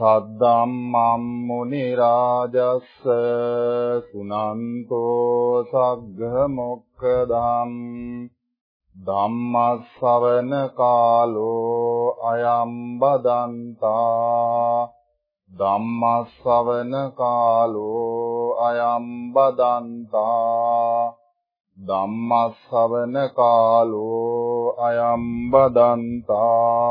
සද්දම්මම් මුනි රාජස්ස සුනන්තෝ සග්ග මොක්කදම් ධම්මස්සවන කාලෝ අයම් බදන්තා ධම්මස්සවන කාලෝ අයම් බදන්තා ධම්මස්සවන කාලෝ අයම් බදන්තා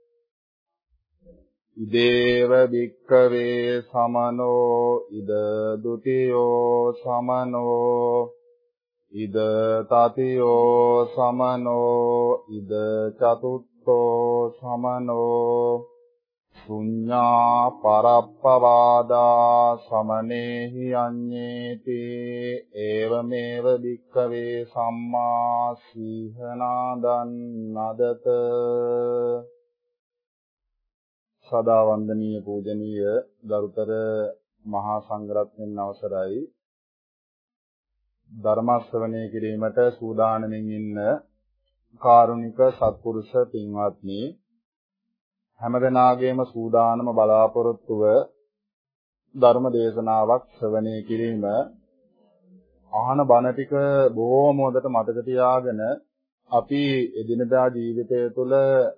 ඉදේව භික්ඛවේ සමනෝ ඉද ဒ ුතියෝ සමනෝ ඉද තතියෝ සමනෝ ඉද චතුත්ථෝ සමනෝ ශුඤ්ඤා පරප්පවාදා සමනේහි අඤ්ඤේති ඒවමේව භික්ඛවේ සම්මා සීහනාදන් නදත සදා වන්දනීය පූජනීය ගරුතර මහා සංඝරත්නයන් අවසරයි. ධර්ම ශ්‍රවණය කිරීමට සූදානමින් ඉන්න කාරුණික සත්පුරුෂ පින්වත්නි හැමදෙනාගේම සූදානම බලාපොරොත්තුව ධර්ම දේශනාවක් ශ්‍රවණය කිරීම. අහන බණ ටික බොහෝම හොඳට මතක තියාගෙන අපි එදිනදා ජීවිතය තුළ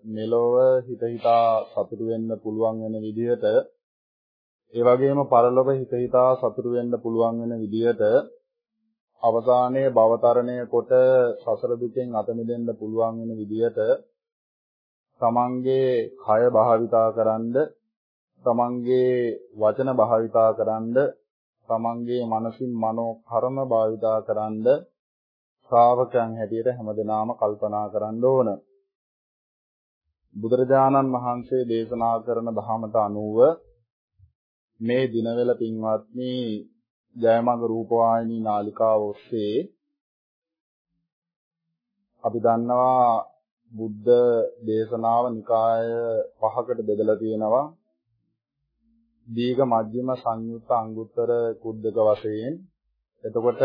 මෙලොව හිත හිතා සතුටු වෙන්න පුළුවන් වෙන විදිහට ඒ වගේම පරලොව හිත හිතා සතුටු වෙන්න පුළුවන් වෙන විදිහට අවසානයේ භවතරණය කොට සසර දුකෙන් අත මිදෙන්න පුළුවන් වෙන විදියට තමන්ගේ කය භාවිතා කරන්ඩ තමන්ගේ වචන භාවිතා කරන්ඩ තමන්ගේ මනසින් මනෝ කර්ම භාවිතා කරන්ඩ ශ්‍රාවකයන් හැටියට හැමදෙනාම කල්පනා කරන්න ඕන. බුදුරජාණන් වහන්සේ දේශනා කරන ධහමට අනුව මේ දිනවල පින්වත්නි ජයමඟ රූපවාහිනී නාලිකාව ඔස්සේ අපි දන්නවා බුද්ධ දේශනාව නිකාය පහකට බෙදලා තියෙනවා දීඝ මධ්‍යම සංයුත්ත අංගුත්තර කුද්දක වශයෙන් එතකොට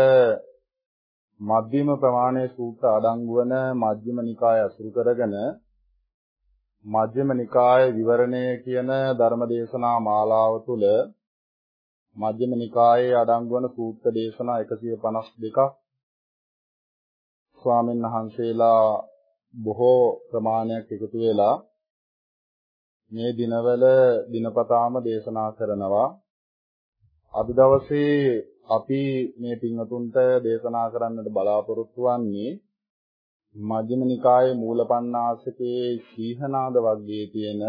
මධ්‍යම ප්‍රමාණයේ සූත්‍ර අඩංගු වන මධ්‍යම නිකාය අසුරු කරගෙන මධ්‍යම නිකාය විවරණය කියන ධර්ම දේශනා මාලාව තුළ මධ්‍යම නිකායේ අඩංගු වන සූත්‍ර දේශනා 152ක් ස්වාමීන් වහන්සේලා බොහෝ ප්‍රමාණයක් එකතු වෙලා මේ දිනවල දිනපතාම දේශනා කරනවා. අද දවසේ අපි මේ පින්වතුන්ට දේශනා කරන්නට බලාපොරොත්තු වෙන්නේ මජ්ක්‍ධිම නිකායේ මූලපණ්ණාසකේ සීහනාද වර්ගයේ තියෙන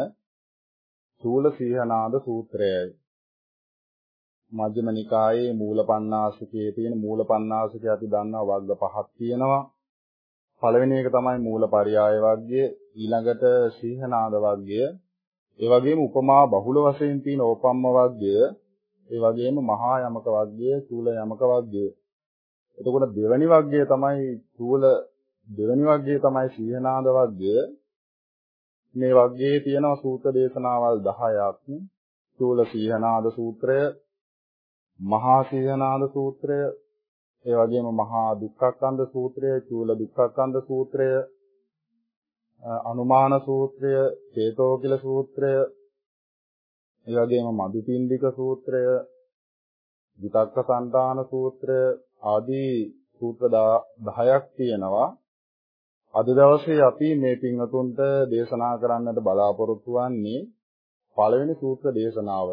සූල සීහනාද සූත්‍රයයි. මජ්ක්‍ධිම නිකායේ මූලපණ්ණාසිකයේ තියෙන මූලපණ්ණාසිකය අපි දන්නවා වර්ග පහක් තියෙනවා. පළවෙනි එක තමයි මූලපරියාය වර්ගය, ඊළඟට සීහනාද වර්ගය, ඒ වගේම උපමා බහුල වශයෙන් තියෙන ඕපම්ම වර්ගය, ඒ වගේම මහා යමක වර්ගය, චූල යමක වර්ගය. එතකොට දෙවැනි වර්ගය තමයි චූල දෙවැනි වර්ගය තමයි සීහනාද වර්ගය. මේ වර්ගයේ තියෙනවා සූත්‍ර දේශනාවල් 10ක්. චූල සීහනාද සූත්‍රය, මහා සීහනාද සූත්‍රය, ඒ වගේම මහා දුක්ඛක්ඛන්ධ සූත්‍රය, චූල දුක්ඛක්ඛන්ධ සූත්‍රය, අනුමාන සූත්‍රය, චේතෝකිල සූත්‍රය, ඒ වගේම මදුපින්ඩික සූත්‍රය, විතක්ක සංතාන සූත්‍රය ආදී සූත්‍ර 10ක් තියෙනවා. අද දවසේ අපි මේ පින්වතුන්ට දේශනා කරන්නට බලාපොරොත්තු වෙන්නේ පළවෙනි සූත්‍ර දේශනාව.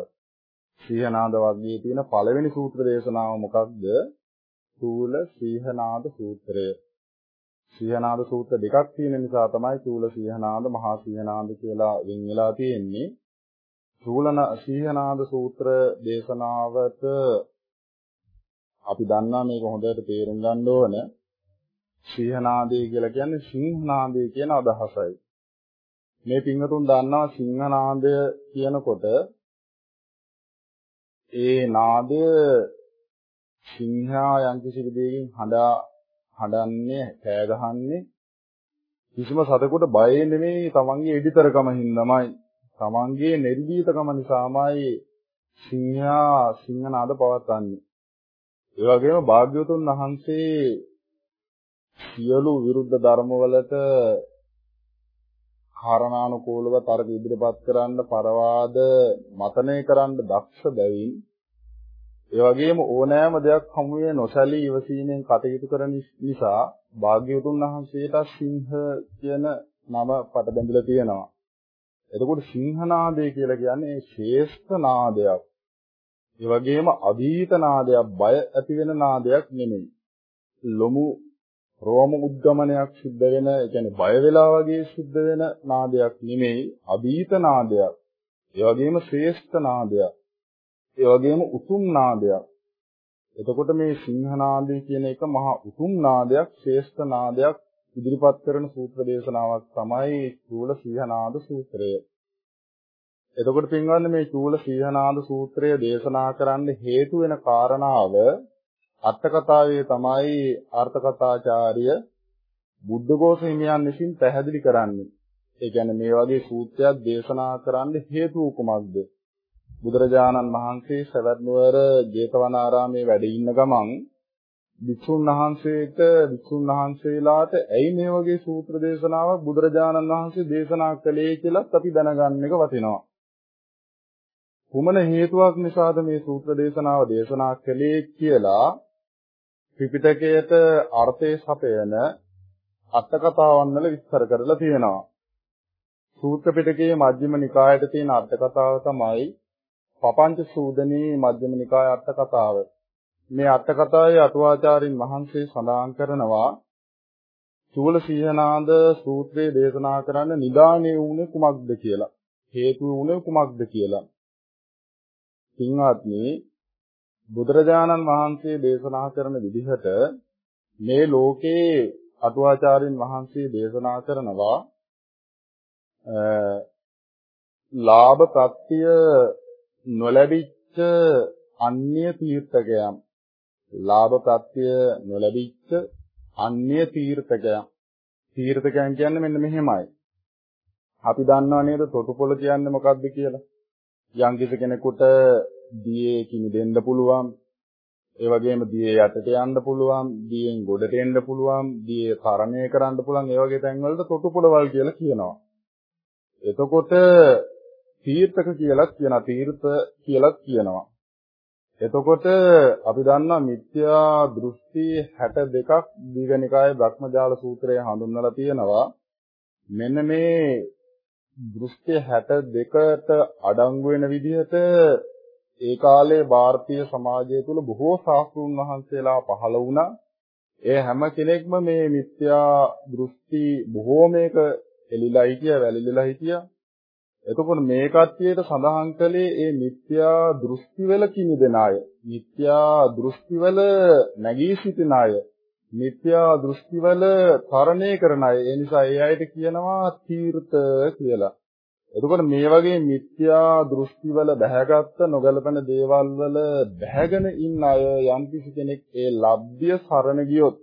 සීහනාද වර්ගයේ තියෙන පළවෙනි සූත්‍ර දේශනාව මොකක්ද? චූල සීහනාද සූත්‍රය. සීහනාද සූත්‍ර දෙකක් තියෙන නිසා තමයි චූල සීහනාද මහා සීහනාද කියලා වෙන් වෙලා තියෙන්නේ. චූලන සීහනාද සූත්‍ර දේශනාවට අපි දන්නා මේක හොඳට තේරුම් ගන්න ඕන. සීහනාදේ කියලා කියන්නේ සිංහනාදේ කියන අදහසයි. මේ පින්වතුන් දන්නවා සිංහනාදය කියනකොට ඒ නාදය සිංහා යම්කිසි විදිහකින් හඬා හඬන්නේ කෑ ගහන්නේ කිසිම සතෙකුට බය නෙමෙයි තමන්ගේ එඩිතරකම හින්දාමයි තමන්ගේ නිර්භීතකම නිසාමයි සිංහා සිංහනාද පවත්වන්නේ ඒ වගේම භාග්‍යවතුන් වහන්සේ සියලු විරුද්ධ ධර්මවලට කාරණානුකූලව තර්ක ඉදිරිපත් කරන්න පරවාද මතනය කරන්න දක්ෂ බැවින් ඒ වගේම ඕනෑම දෙයක් හමුවේ නොසැලී ඉවසීමෙන් කටයුතු කරන නිසා භාග්‍යවතුන් වහන්සේට සිංහ කියන නම පට බැඳිලා තියෙනවා. එතකොට සිංහනාදය කියලා කියන්නේ ශ්‍රේෂ්ඨ නාදයක්. ඒ වගේම අභීත නාදයක්, බය ඇති වෙන නාදයක් නෙමෙයි. ලොමු රෝම උද්ගමනයක් සිද්ධ වෙන, ඒ කියන්නේ බය වෙලා වගේ සිද්ධ වෙන නාදයක් නෙමෙයි, අභීත නාදයක්. ඒ වගේම ශ්‍රේෂ්ඨ නාදයක්. ඒ වගේම උතුම් නාදයක්. එතකොට මේ සිංහනාදය කියන එක මහා උතුම් නාදයක්, ශ්‍රේෂ්ඨ නාදයක් ඉදිරිපත් කරන සූත්‍ර දේශනාවක් තමයි චූල සීහනාද සූත්‍රය. එතකොට පින්වත්නි මේ චූල සීහනාද සූත්‍රය දේශනා කරන්න හේතු වෙන කාරණාව අටකතාවේ තමයි අර්ථකථාචාර්ය බුද්ධඝෝෂ හිමියන් විසින් පැහැදිලි කරන්නේ. ඒ කියන්නේ මේ වගේ සූත්‍රයක් දේශනා කරන්න හේතුව කුමක්ද? බුදුරජාණන් වහන්සේ සවැත් නුවර ජේතවනාරාමේ වැඩ ඉන්න ගමන් විසුන් වහන්සේට විසුන් වහන්සේලාට ඇයි මේ වගේ සූත්‍ර දේශනාවක් බුදුරජාණන් වහන්සේ දේශනා කළේ කියලාත් අපි දැනගන්න එක වටිනවා. කුමන හේතුවක් නිසාද මේ සූත්‍ර දේශනාව දේශනා කළේ කියලා ත්‍රිපිටකයට අර්ථය සපයන අටකතාවන් වල විස්තර කරලා තියෙනවා. සූත්‍ර පිටකයේ මජ්ක්‍ධිම නිකායට තියෙන අටකතාව තමයි පපංච සූදනී මජ්ක්‍ධිම නිකාය අට කතාව. මේ අට කතාවේ අටුවාචාරින් වහන්සේ සඳහන් කරනවා චූල සීහනාද සූත්‍රයේ දේශනා කරන්න නිදානේ වුණේ කුමක්ද කියලා. හේතු වුණේ කුමක්ද කියලා. පින්වත්නි බුදුරජාණන් වහන්සේ දේශනා කරන විදිහට මේ ලෝකේ අටුවාචාරින් වහන්සේ දේශනා කරනවා ලාභ ප්‍රත්‍ය නොලැබිච්ච අන්‍ය තීර්ථකයන් ලාභ ප්‍රත්‍ය නොලැබිච්ච අන්‍ය තීර්ථකයන්. තීර්ථකයන් කියන්නේ මෙන්න මෙහෙමයි. අපි දන්නව නේද තොටුපොළ කියන්නේ මොකක්ද කියලා? යම් කෙනෙකුට දියේ කිනි දෙන්න පුළුවන් ඒ වගේම දියේ යටට යන්න පුළුවන් දියෙන් ගොඩට එන්න පුළුවන් දියේ තරණය කරන්න පුළුවන් ඒ වගේ තැන්වලට තොටුපොළවල් කියලා කියනවා. එතකොට තීර්ථක කියලා කියනවා තීර්ථ කියලා කියනවා. එතකොට අපි දන්නා මිත්‍යා දෘෂ්ටි 62ක් දීඝනිකායේ බ්‍රහ්මජාල සූත්‍රයේ හඳුන්වලා තියෙනවා. මෙන්න මේ දෘෂ්ටි 62ට අඩංගු වෙන විදිහට ඒ කාලේ ಭಾರತೀಯ සමාජය තුළ බොහෝ ශාස්ත්‍රුන් වහන්සේලා පහළ වුණා. ඒ හැම කෙනෙක්ම මේ මිත්‍යා දෘෂ්ටි බොහෝමයක එලිලා හිටියා, වැළලිලා හිටියා. එතකොට මේ කට්ටියට සඳහන් කළේ ඒ මිත්‍යා දෘෂ්ටිවල කිමිදෙන අය. මිත්‍යා දෘෂ්ටිවල නැගී සිටින අය. මිත්‍යා දෘෂ්ටිවල තරණය කරන අය. ඒ නිසා ඒ අයට කියනවා තීර්ථ කියලා. එතකොට මේ වගේ මිත්‍යා දෘෂ්ටිවල බැහැගත්ත නොගැලපෙන දේවල් වල බැහැගෙන ඉන්න අය යම් කිසි කෙනෙක් ඒ ලබ්ධිය සරණ ගියොත්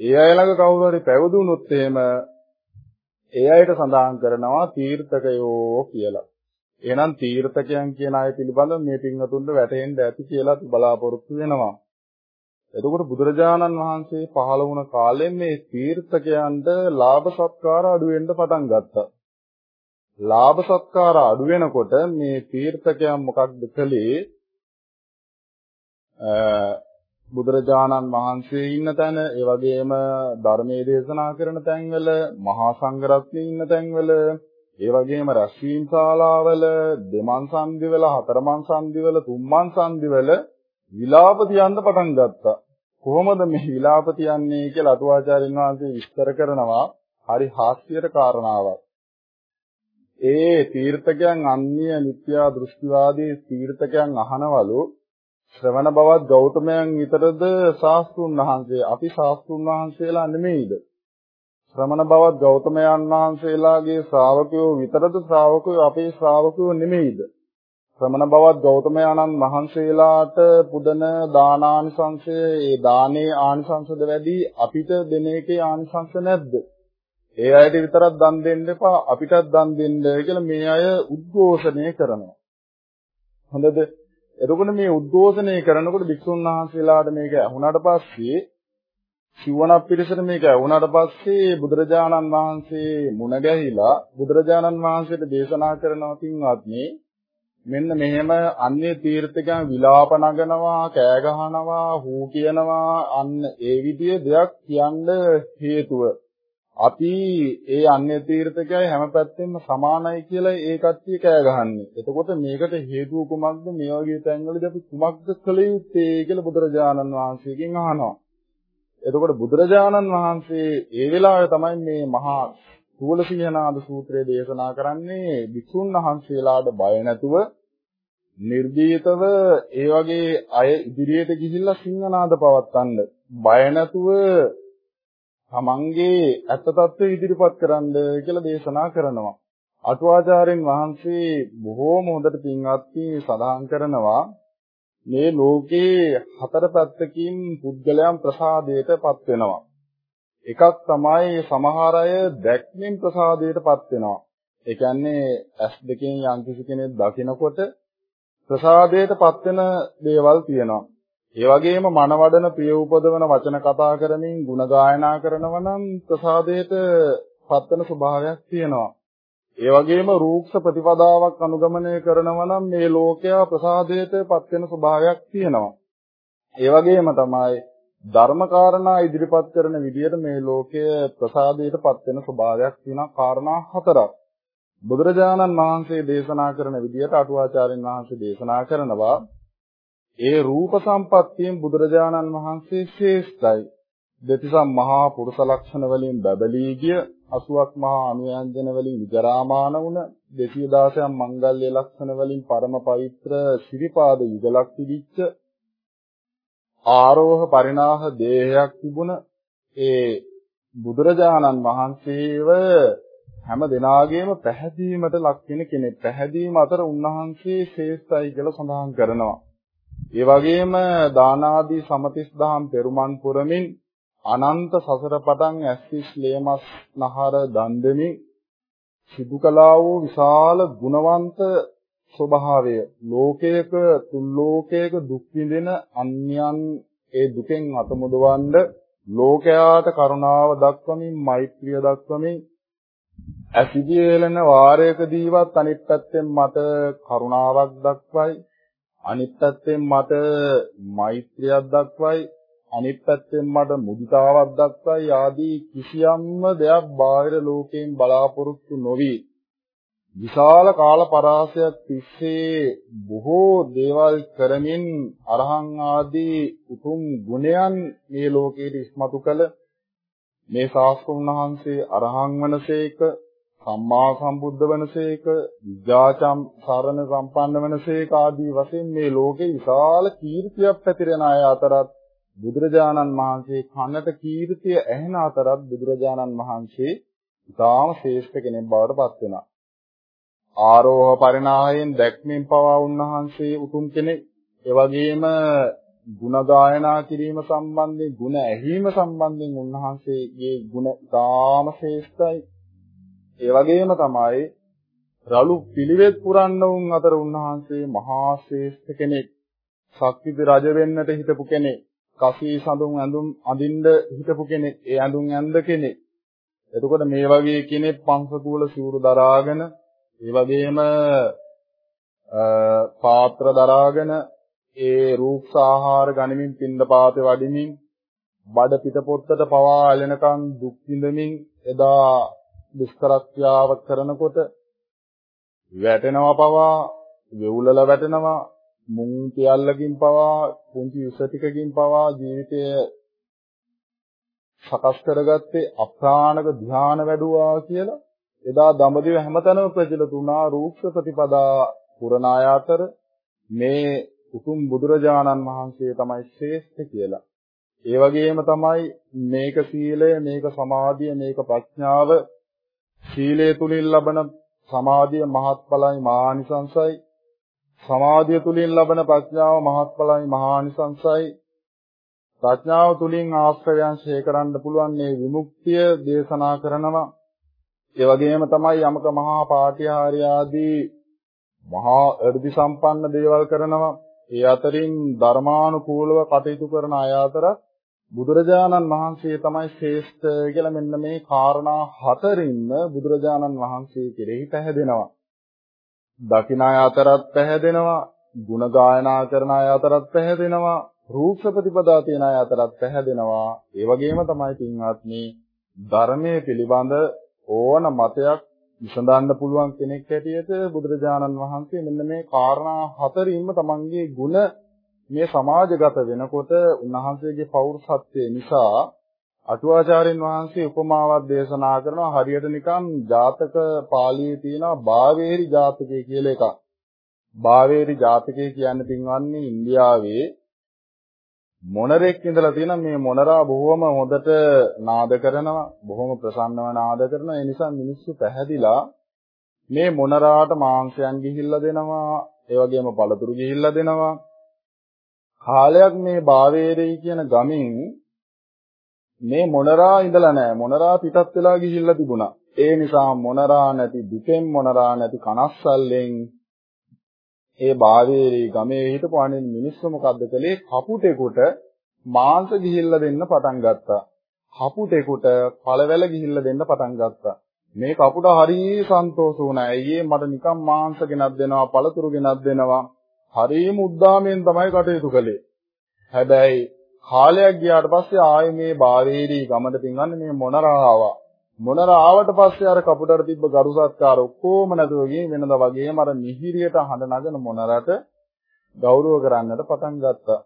ඒ අය ළඟ කවුරු හරි පැවිදුණොත් එහෙම ඒ අයට සඳහන් කරනවා තීර්ථකයෝ කියලා. එහෙනම් තීර්ථකයන් කියන අය පිළිබඳව මේ පින්වතුන්ට වැටහෙන්න ඇති කියලා බලාපොරොත්තු වෙනවා. එතකොට බුදුරජාණන් වහන්සේ පහළ වුණ කාලේ මේ තීර්ථකයන්ට ලාභ සත්කාර අඩු වෙන්න පටන් ගත්තා. ලාභ සත්කාර අඩු වෙනකොට මේ තීර්ථකයන් මොකක්ද කළේ? බුදුරජාණන් වහන්සේ ඉන්න තැන, ඒ වගේම ධර්මයේ දේශනා කරන තැන්වල, මහා සංඝරත්නය ඉන්න තැන්වල, ඒ වගේම රැස්වීම් ශාලාවල දෙමන් සංදිවල හතරමන් සංදිවල තුන්මන් සංදිවල විලාප තියන්න පටන් ගත්තා. කොහොමද මේ විලාප තියන්නේ කියලා අටුවාචාරින් වහන්සේ විස්තර කරනවා. හරි හාස්‍යයට කාරණාවක්. ඒ තීර්ථකයන් අන්‍ය මිත්‍යා දෘෂ්ටිවාදී තීර්ථකයන් අහනවලු ශ්‍රවණ බවත් ගෞතමයන් විතරද ශාස්ත්‍රුන් වහන්සේ අපි ශාස්ත්‍රුන් වහන්සේලා නෙමෙයිද? ශ්‍රමණ බවත් ගෞතමයන් වහන්සේලාගේ ශ්‍රාවකයෝ විතරද ශ්‍රාවකයෝ අපේ ශ්‍රාවකයෝ නෙමෙයිද? ශ්‍රමණ බවත් ගෞතමයන්න් වහන්සේලාට පුදන දානානිසංශය ඒ දානේ ආනිසංශද වැඩි අපිට දෙන එකේ ආනිසංශ නැද්ද? ඒ අයට විතරක් දන් දෙන්න එපා අපිටත් දන් දෙන්න කියලා මේ අය උද්ඝෝෂණය කරනවා. හොඳද? එතකොට මේ උද්ඝෝෂණය කරනකොට භික්ෂුන් වහන්සේලාට මේක ඇහුණාට පස්සේ සිවණක් පිරිසට මේක ඇහුණාට පස්සේ බුදුරජාණන් වහන්සේ මුණ ගැහිලා බුදුරජාණන් වහන්සේට දේශනා කරනවා කින්වත්නි මෙන්න මෙහෙම අන්‍ය තීර්ථකයන් විලාප නගනවා කෑ ගහනවා හූ කියනවා අන්න ඒ විදිහේ දෙයක් කියන්න හේතුව අපි ඒ අන්‍ය තීර්ථකයයි හැම පැත්තෙම සමානයි කියලා ඒ කට්ටිය කෑ ගහන්නේ. එතකොට මේකට හේතුව කුමක්ද? මේ වගේ තැන්වලදී අපි කුමක්ද කළ යුත්තේ කියලා බුදුරජාණන් වහන්සේගෙන් අහනවා. එතකොට බුදුරජාණන් වහන්සේ ඒ වෙලාවේ තමයි මේ මහා සූලසීහනාද සූත්‍රය දේශනා කරන්නේ විසුන් වහන්සේලාට බය නැතුව නිර්භීතව ඒ වගේ අය ඉදිරියට ගිහිල්ලා සිංහනාද පවත්වන්න බය නැතුව තමන්ගේ ඇත්ත తත්වය ඉදිරිපත් කරන්න කියලා දේශනා කරනවා. අටුවාචාර්යන් වහන්සේ බොහෝම හොඳට පින්වත්නි සඳහන් කරනවා මේ ලෝකේ හතර පැත්තකින් පුද්ගලයන් ප්‍රසාදයටපත් වෙනවා. එකක් තමයි සමහර අය දැක්මෙන් ප්‍රසාදයටපත් වෙනවා. ඒ කියන්නේ ඇස් දෙකෙන් යම්කිසි කෙනෙක් දකිනකොට ප්‍රසාදයටපත් වෙන දේවල් තියෙනවා. ඒ වගේම මනවඩන ප්‍රිය උපදවන වචන කතා කරමින් ಗುಣ ගායනා කරනවා නම් ප්‍රසාදයට පත්වන ස්වභාවයක් තියෙනවා. ඒ වගේම රූක්ෂ ප්‍රතිපදාවක් අනුගමනය කරනවා නම් මේ ලෝකයා ප්‍රසාදයට පත්වෙන ස්වභාවයක් තියෙනවා. ඒ වගේම තමයි ධර්මකාරණා ඉදිරිපත් කරන විදිහට මේ ලෝකය ප්‍රසාදයට පත්වෙන ස්වභාවයක් තියෙන කාරණා හතරක්. බුදුරජාණන් වහන්සේ දේශනා කරන විදිහට අටුවාචාර්යන් වහන්සේ දේශනා කරනවා ඒ රූප සම්පත්තියෙන් බුදුරජාණන් වහන්සේ ශ්‍රේෂ්ඨයි. දෙතිසම් මහා පුරුෂ ලක්ෂණ වලින් බබලී ගිය 80ක් මහා අනුයන්ජන වලින් විජරාමාන වුණ 216ක් මංගල්‍ය ලක්ෂණ වලින් පරම පවිත්‍ර ශිරිපාද යුගලක් තිබිච්ච ආරෝහ පරිණාහ දේහයක් තිබුණ ඒ බුදුරජාණන් වහන්සේව හැම දිනාගේම පැහැදීමට ලක් වෙන කෙනෙක්. පැහැදීම අතර උන්වහන්සේ ශ්‍රේෂ්ඨයි කියලා සඳහන් කරනවා. ඒ වගේම දාන ආදී සමතිස් දහම් පෙරුමන් පුරමින් අනන්ත සසර පටන් ඇස්තිස් ලේමස් නහර දන් දෙමින් සිදු කළා වූ විශාල ගුණවන්ත ස්වභාවය ලෝකයක තුන් ලෝකයක දුක් විඳින අන්‍යයන් ඒ දුකෙන් අත මුදවන්න ලෝකයාට කරුණාව දක්වමින් මෛත්‍රිය දක්වමින් ඇසිදී වේලන වාරයකදීවත් අනිත් පැත්තෙන් මට කරුණාවක් දක්වයි. අනිත් පැත්තෙන් මට මෛත්‍රියක් දක්වයි අනිත් පැත්තෙන් මට මුදිතාවක් දක්වයි ආදී කිසියම්ම දෙයක් බාහිර ලෝකයෙන් බලාපොරොත්තු නොවි. විශාල කාල පරාසයක් තිස්සේ බොහෝ දේවල් කරමින් අරහං ආදී උතුම් ගුණයන් මේ ලෝකයට ඉස්මතු කළ මේ ශාස්ත්‍රඥ වහන්සේ අරහං වනසේක සම්මා සම්බුද්ධ වනසේක විජාචම් සරණ සම්පන්න වනසේක ආදී වශයෙන් මේ ලෝකේ විශාල කීර්තියක් පැතිරෙන අය අතරත් බුදුරජාණන් වහන්සේ කනට කීර්තිය ඇහෙන අතරත් බුදුරජාණන් වහන්සේ ඉතාම ශ්‍රේෂ්ඨ කෙනෙක් බවට පත් වෙනවා. ආරෝහ පරිණාහයෙන් දැක්මෙන් පවා උන්වහන්සේ උතුම් කෙනෙක්. ඒ වගේම ಗುಣ ගායනා කිරීම සම්බන්ධයෙන් ಗುಣ ඇහිීම සම්බන්ධයෙන් උන්වහන්සේගේ ಗುಣ ඉතාම ශ්‍රේෂ්ඨයි. ඒ වගේම තමයි රළු පිළිවෙත් පුරන්න උන් අතර උන්වහන්සේ මහා ශ්‍රේෂ්ඨ කෙනෙක්. ශක්තිද රජ වෙන්නට හිටපු කෙනෙක්. කසී සඳුන් ඇඳුම් අඳින්න හිටපු කෙනෙක්. ඒ ඇඳුම් ඇඳ කෙනෙක්. එතකොට මේ වගේ කෙනෙක් පංසකූල සිවුරු දරාගෙන ඒ වගේම පාත්‍ර දරාගෙන ඒ රූක්ෂ ආහාර ගනිමින් පින්දපාතේ වඩිමින් බඩ පිටපොත්තට පවා ඇලෙනකන් දුක් විඳමින් එදා දුෂ්කරක්‍රියාව කරනකොට වැටෙනවා පවා වෙවුලලා වැටෙනවා මුං පියල්ලකින් පවා පුංචි විස ටිකකින් පවා ජීවිතය සකස් කරගත්තේ අප්‍රාණක ධ්‍යාන වැඩුවා කියලා එදා දඹදිව හැමතැනම ප්‍රචලිත වුණා රූක්ෂ ප්‍රතිපදා පුරණ අය අතර මේ උතුම් බුදුරජාණන් වහන්සේ තමයි ශ්‍රේෂ්ඨ කියලා. ඒ වගේම තමයි මේක සීලය, මේක සමාධිය, මේක ප්‍රඥාව සීලය තුලින් ලබන සමාධිය මහත්ඵලයි මහානිසංසයි. සමාධිය තුලින් ලබන ප්‍රඥාව මහත්ඵලයි මහානිසංසයි. ප්‍රඥාව තුලින් ආශ්‍රයයන් ශේ කරන්න පුළුවන් මේ විමුක්තිය දේශනා කරනවා. ඒ වගේම තමයි යමක මහා පාටිහාරය ආදී මහා අර්ධි සම්පන්න දේවල් කරනවා. ඒ අතරින් ධර්මානුකූලව කටයුතු කරන අය අතර බුදුරජාණන් වහන්සේ තමයි ශ්‍රේෂ්ඨ කියලා මෙන්න මේ කාරණා හතරින්ම බුදුරජාණන් වහන්සේ කෙරෙහි පැහැදෙනවා. දකින අය අතරත් පැහැදෙනවා, ಗುಣ ගායනා කරන අය අතරත් පැහැදෙනවා, රූප ප්‍රතිපදා තියෙන අය අතරත් පැහැදෙනවා. ඒ වගේම තමයි පින්වත්නි ධර්මයේ පිළිබඳ ඕන මතයක් විසඳන්න පුළුවන් කෙනෙක් හැටියට බුදුරජාණන් වහන්සේ මෙන්න මේ කාරණා හතරින්ම තමන්ගේ ಗುಣ මේ සමාජගත වෙනකොට උන්වහන්සේගේ පෞරුෂත්වය නිසා අටුවාචාර්යන් වහන්සේ උපමාවක් දේශනා කරනවා හරියට නිකන් ජාතක පාළියේ තියෙන බාවේරි ජාතකය කියලා එකක්. බාවේරි ජාතකය කියන්නේ පින්වන්නේ ඉන්දියාවේ මොනරෙක් ඉඳලා තියෙන මේ මොනරා බොහොම හොඳට නාද කරනවා බොහොම ප්‍රසන්නව නාද කරනවා ඒ නිසා මිනිස්සු පැහැදිලා මේ මොනරාට මාංශයන් ගිහිල්ලා දෙනවා ඒ වගේම පළතුරු ගිහිල්ලා දෙනවා කාලයක් මේ බාවේරේ කියන ගමින් මේ මොනරා ඉඳලා නැහැ මොනරා පිටත් වෙලා ගිහිල්ලා තිබුණා ඒ නිසා මොනරා නැති දුකෙන් මොනරා නැති කනස්සල්ලෙන් ඒ බාවේරී ගමේ හිටපු අනිත් මිනිස්සු මොකද්ද කළේ කපුටෙකුට මාංශ ගිහිල්ලා දෙන්න පටන් ගත්තා. කපුටෙකුට පළවැල ගිහිල්ලා දෙන්න පටන් ගත්තා. මේ කපුට හරිය සන්තෝෂ වුණා. අයියේ මට නිකන් මාංශ ගෙනත් දෙනවා, පළතුරු ගෙනත් දෙනවා. හරියම උද්දාමයෙන් තමයි කටයුතු කළේ. හැබැයි කාලයක් ගියාට පස්සේ ආයේ මේ බාවේරී ගමට පින්වන්නේ මේ මොනරා ආවා. මොනර ආවට පස්සේ අර කපුටට තිබ්බ ගරු සත්කාර ඔක්කොම නැතුව ගිහින් වෙනද වගේම අර මිහිරියට හඬ නගන මොනරට ගෞරව කරන්නට පටන් ගත්තා.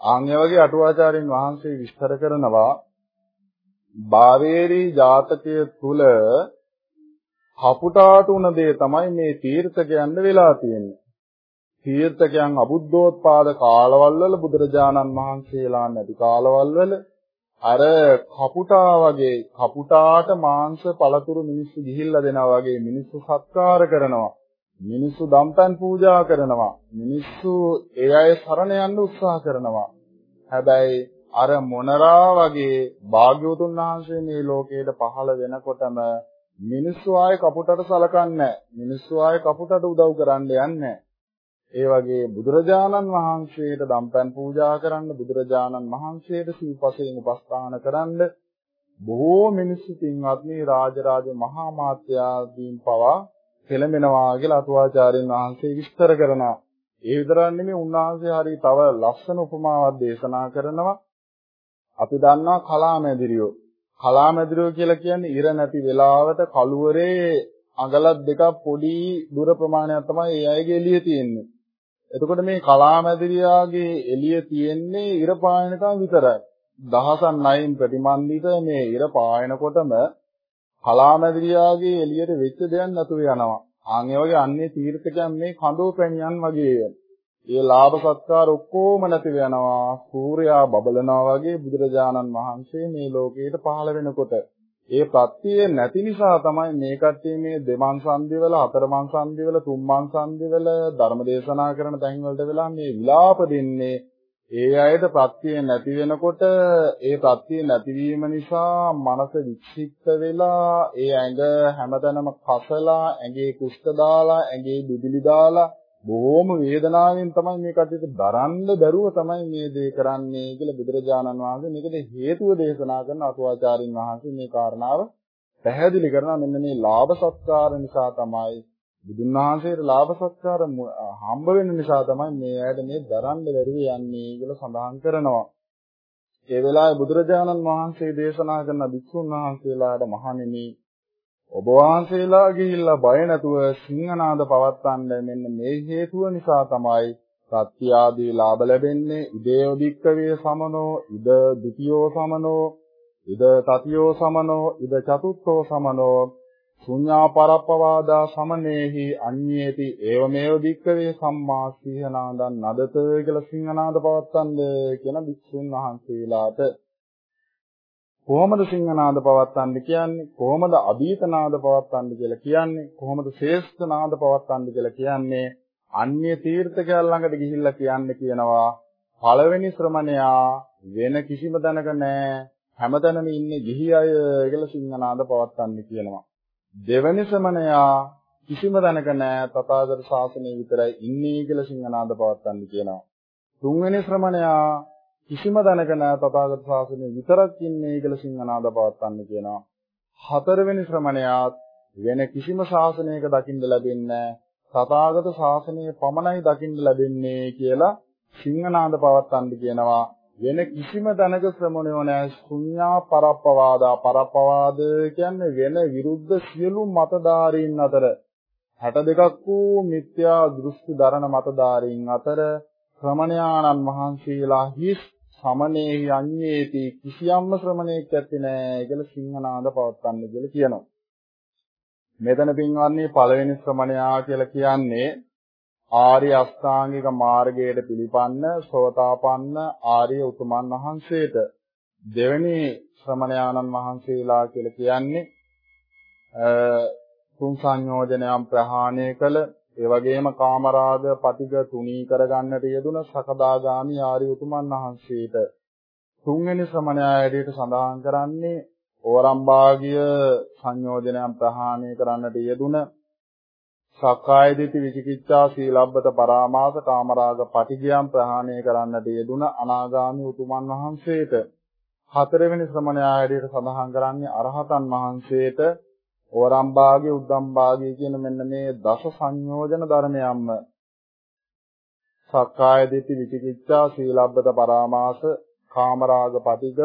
ආන් වගේ අටුවාචාරින් වහන්සේ විස්තර කරනවා බාවේරි ජාතකයේ තුල කපුටාට උන දේ තමයි මේ තීර්ථකයන්ද වෙලා තියෙන්නේ. තීර්ථකයන් අබුද්ධෝත්පාද කාලවල වල බුදුරජාණන් වහන්සේලා නැති කාලවල වල අර කපුටා වගේ කපුටාට මාංශ පළතුරු මිනිස්සු ගිහිල්ලා දෙනවා වගේ මිනිස්සු සත්කාර කරනවා මිනිස්සු දම්පැන් පූජා කරනවා මිනිස්සු ඒ අය සරණ යන්න උත්සාහ කරනවා. හැබැයි අර මොනරා වගේ භාග්‍යවතුන් වහන්සේ මේ ලෝකයට පහළ වෙනකොටම මිනිස්සු ආයේ කපුටට සලකන්නේ මිනිස්සු ආයේ කපුටට උදව් කරන්න යන්නේ ඒ වගේ බුදුරජාණන් වහන්සේට දම්පැන් පූජා කරන්න බුදුරජාණන් වහන්සේට සිව්පසයෙන් උපස්ථාන කරන්න බොහෝ මිනිස්සු තින්වත්නි රාජරාජ මහා මාත්‍යාදීන් පවා පෙළඹෙනවා කියලා අතුවාචාර්යන් වහන්සේ විස්තර කරනවා. ඒ විතරක් නෙමෙයි උන්වහන්සේ හරි තව ලස්සන උපමාවක් දේශනා කරනවා. අපි දන්නවා කලාමැදිරියෝ. කලාමැදිරියෝ කියලා කියන්නේ ඉර නැති වෙලාවට කළුවරේ අඟලක් දෙකක් පොඩි දුර ප්‍රමාණයක් තමයි ඒ අයගේ එළිය තියෙන්නේ. එතකොට මේ කලාමැදිරියාගේ එළිය තියෙන්නේ ඉර පායනකම් විතරයි. දහසන් නයින් ප්‍රතිමන්විත මේ ඉර පායනකොටම කලාමැදිරියාගේ එළියට වෙච්ච දෙයක් නැතුව යනවා. ආන් ඒ වගේ අන්නේ තීර්ථකයන් මේ කඳෝ පැණියන් වගේ. ඒ ලාභ සත්කාර ඔක්කොම නැතිව යනවා. සූර්යා බබලනවා වගේ බුදුරජාණන් වහන්සේ මේ ලෝකයට පහළ වෙනකොට ඒ ප්‍රත්‍යය නැති නිසා තමයි මේ කට්ටිය මේ දෙමන් සංදිවල හතරමන් සංදිවල තුන්මන් සංදිවල ධර්ම දේශනා කරන තැන් වලට වෙලා මේ විලාප දෙන්නේ. ඒ අයට ප්‍රත්‍යය නැති වෙනකොට ඒ ප්‍රත්‍යය නැතිවීම නිසා මනස වික්ෂිප්ත වෙලා ඒ ඇඟ හැමතැනම කසලා ඇඟේ කුෂ්ඨ දාලා ඇඟේ බිබිලි දාලා බොහොම වේදනාවෙන් තමයි මේ කටයුතු දරන්න බැරුව තමයි මේ දේ කරන්නේ කියලා බුදුරජාණන් වහන්සේ මේකට හේතුව දේශනා කරන අතුවාචාරින් වහන්සේ මේ කාරණාව පැහැදිලි කරනවා මෙන්න මේ ලාභ සත්කාර නිසා තමයි බුදුන් වහන්සේට ලාභ සත්කාර හම්බ වෙන නිසා තමයි මේ ඇයට මේ දරන්න බැරුව යන්නේ කියලා සඳහන් කරනවා. ඒ වෙලාවේ බුදුරජාණන් වහන්සේ දේශනා කරන භික්ෂුන් වහන්සේලාට මහණෙනි ඔබ වහන්සේලා ගිහිල්ලා බය නැතුව සිංහනාද පවත්වන්න මෙන්න මේ හේතුව නිසා තමයි සත්‍ය ආදී ලාභ ලැබෙන්නේ. ඉදේව දික්කවේ සමනෝ ඉද ဒ ුතියෝ සමනෝ ඉද තතියෝ සමනෝ ඉද චතුත්ථෝ සමනෝ. ශුඤ්ඤා පරප්පවාදා සමනේහි අඤ්ඤේති ඒවමේව දික්කවේ සම්මා සීහනාදන් නදත කියලා සිංහනාද පවත්වන්න කියන භික්ෂුන් වහන්සේලාට කොහොමද සිංහනාද පවත්වන්න කියන්නේ? කොහොමද අභීතනාද පවත්වන්න කියලා කියන්නේ? කොහොමද ශ්‍රේෂ්ඨ නාද පවත්වන්න කියලා කියන්නේ? අන්‍ය තීර්ථකයන් ළඟට ගිහිල්ලා කියන්න කියනවා පළවෙනි ශ්‍රමණයා වෙන කිසිම තැනක නැහැ. හැමතැනම ඉන්නේ ගිහි අය කියලා සිංහනාද පවත්වන්න කියනවා. දෙවෙනි ශ්‍රමණයා කිසිම තැනක නැහැ. තථාගත ශාසනය විතරයි ඉන්නේ කියලා සිංහනාද පවත්වන්න කියනවා. තුන්වෙනි ශ්‍රමණයා කිසිම දැනක නැහැ තථාගත ශාසනය විතරක් ඉන්නේ කියලා සිංහනාද පවත්වන්න කියනවා. හතරවෙනි ශ්‍රමණයාත් වෙන කිසිම ශාසනයක දකින්න ලැබෙන්නේ තථාගත ශාසනය පමණයි දකින්න ලැබෙන්නේ කියලා සිංහනාද පවත්වන්න කියනවා. වෙන කිසිම දැනක ශ්‍රමණයෝ නැහැ ශුන්‍යා පරප්පවාදා පරප්පවාද කියන්නේ වෙන විරුද්ධ සියලු මතධාරීන් අතර 62ක් වූ මිත්‍යා දෘෂ්ටි දරන මතධාරීන් අතර ශ්‍රමණයාණන් වහන්සේලා හිස් සමනේහි අඤ්ඤේති කිසියම්ම ශ්‍රමණේක් ඇත්තේ නැහැ කියලා සිංහනාද පවත්වන්න කියලා කියනවා. මෙතන පින්වත්නි පළවෙනි ශ්‍රමණයා කියලා කියන්නේ ආර්ය අෂ්ටාංගික මාර්ගයට පිළිපන්න සෝතාපන්න ආර්ය උතුමන් වහන්සේට දෙවෙනි ශ්‍රමණයාණන් වහන්සේලා කියලා කියන්නේ තුන් සංයෝජනයන් ප්‍රහාණය කළ ඒ වගේම කාමරාග පටිග තුනී කරගන්නට යෙදුන සකදාගාමි ආර්ය උතුමන් වහන්සේට තුන්වෙනි ශ්‍රමණයා ඇදීට සඳහන් කරන්නේ ඕරම්භාගිය සංයෝජනයන් ප්‍රහාණය කරන්නට යෙදුන සක්කාය දිට්ඨි විචිකිච්ඡා සීලබ්බත පරාමාස කාමරාග පටිගයන් ප්‍රහාණය කරන්නට යෙදුන අනාගාමි උතුමන් වහන්සේට හතරවෙනි ශ්‍රමණයා ඇදීට සඳහන් කරන්නේ අරහතන් වහන්සේට ඕරම් භාගය උද්දම් භාගය කියන මෙන්න මේ දස සංයෝජන ධර්මයන්ම සක්කාය දිට්ඨි විචිකිච්ඡා සීලබ්බත පරාමාස කාමරාග පටිග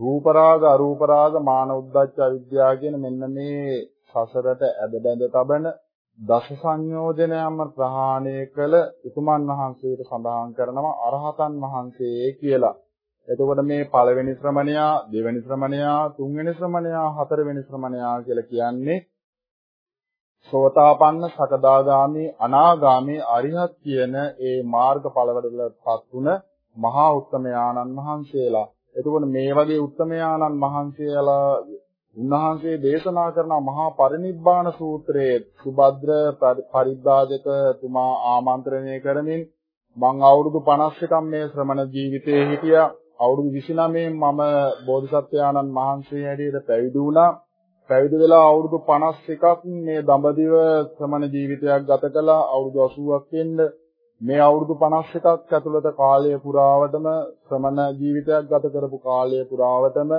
රූපරාග අරූපරාග මාන උද්දච්ච අවිද්‍යාව කියන මෙන්න මේ සසරට ඇද බැඳ තබන දස සංයෝජනයන්ම ප්‍රහාණය කළ උතුමන් වහන්සේට සඳහන් කරනවා අරහතන් වහන්සේ කියලා. එතකොට මේ පළවෙනි ශ්‍රමණයා, දෙවෙනි ශ්‍රමණයා, තුන්වෙනි ශ්‍රමණයා, හතරවෙනි ශ්‍රමණයා කියලා කියන්නේ සෝතාපන්න, සකදාගාමි, අනාගාමි, අරිහත් කියන ඒ මාර්ගඵලවලටපත් වුණ මහා උත්තමයාණන් වහන්සේලා. එතකොට මේ වගේ උත්තමයාණන් වහන්සේලා උන්වහන්සේ දේශනා කරන මහා පරිනිබ්බාන සූත්‍රයේ සුභද්‍ර පරිබ්‍රාජක තුමා ආමන්ත්‍රණය කරමින් මං අවුරුදු 51ක් මේ ශ්‍රමණ ජීවිතයේ හිටියා අවුරුදු 29 මම බෝධිසත්වයාණන් වහන්සේ හැටියට පැවිදි වුණා. පැවිදි වෙලා අවුරුදු 51ක් මේ දඹදිව ශ්‍රමණ ජීවිතයක් ගත කළා. අවුරුදු 80ක් වෙන්න මේ අවුරුදු 51ක් ඇතුළත කාලය පුරාවටම ශ්‍රමණ ජීවිතයක් ගත කරපු කාලය පුරාවටම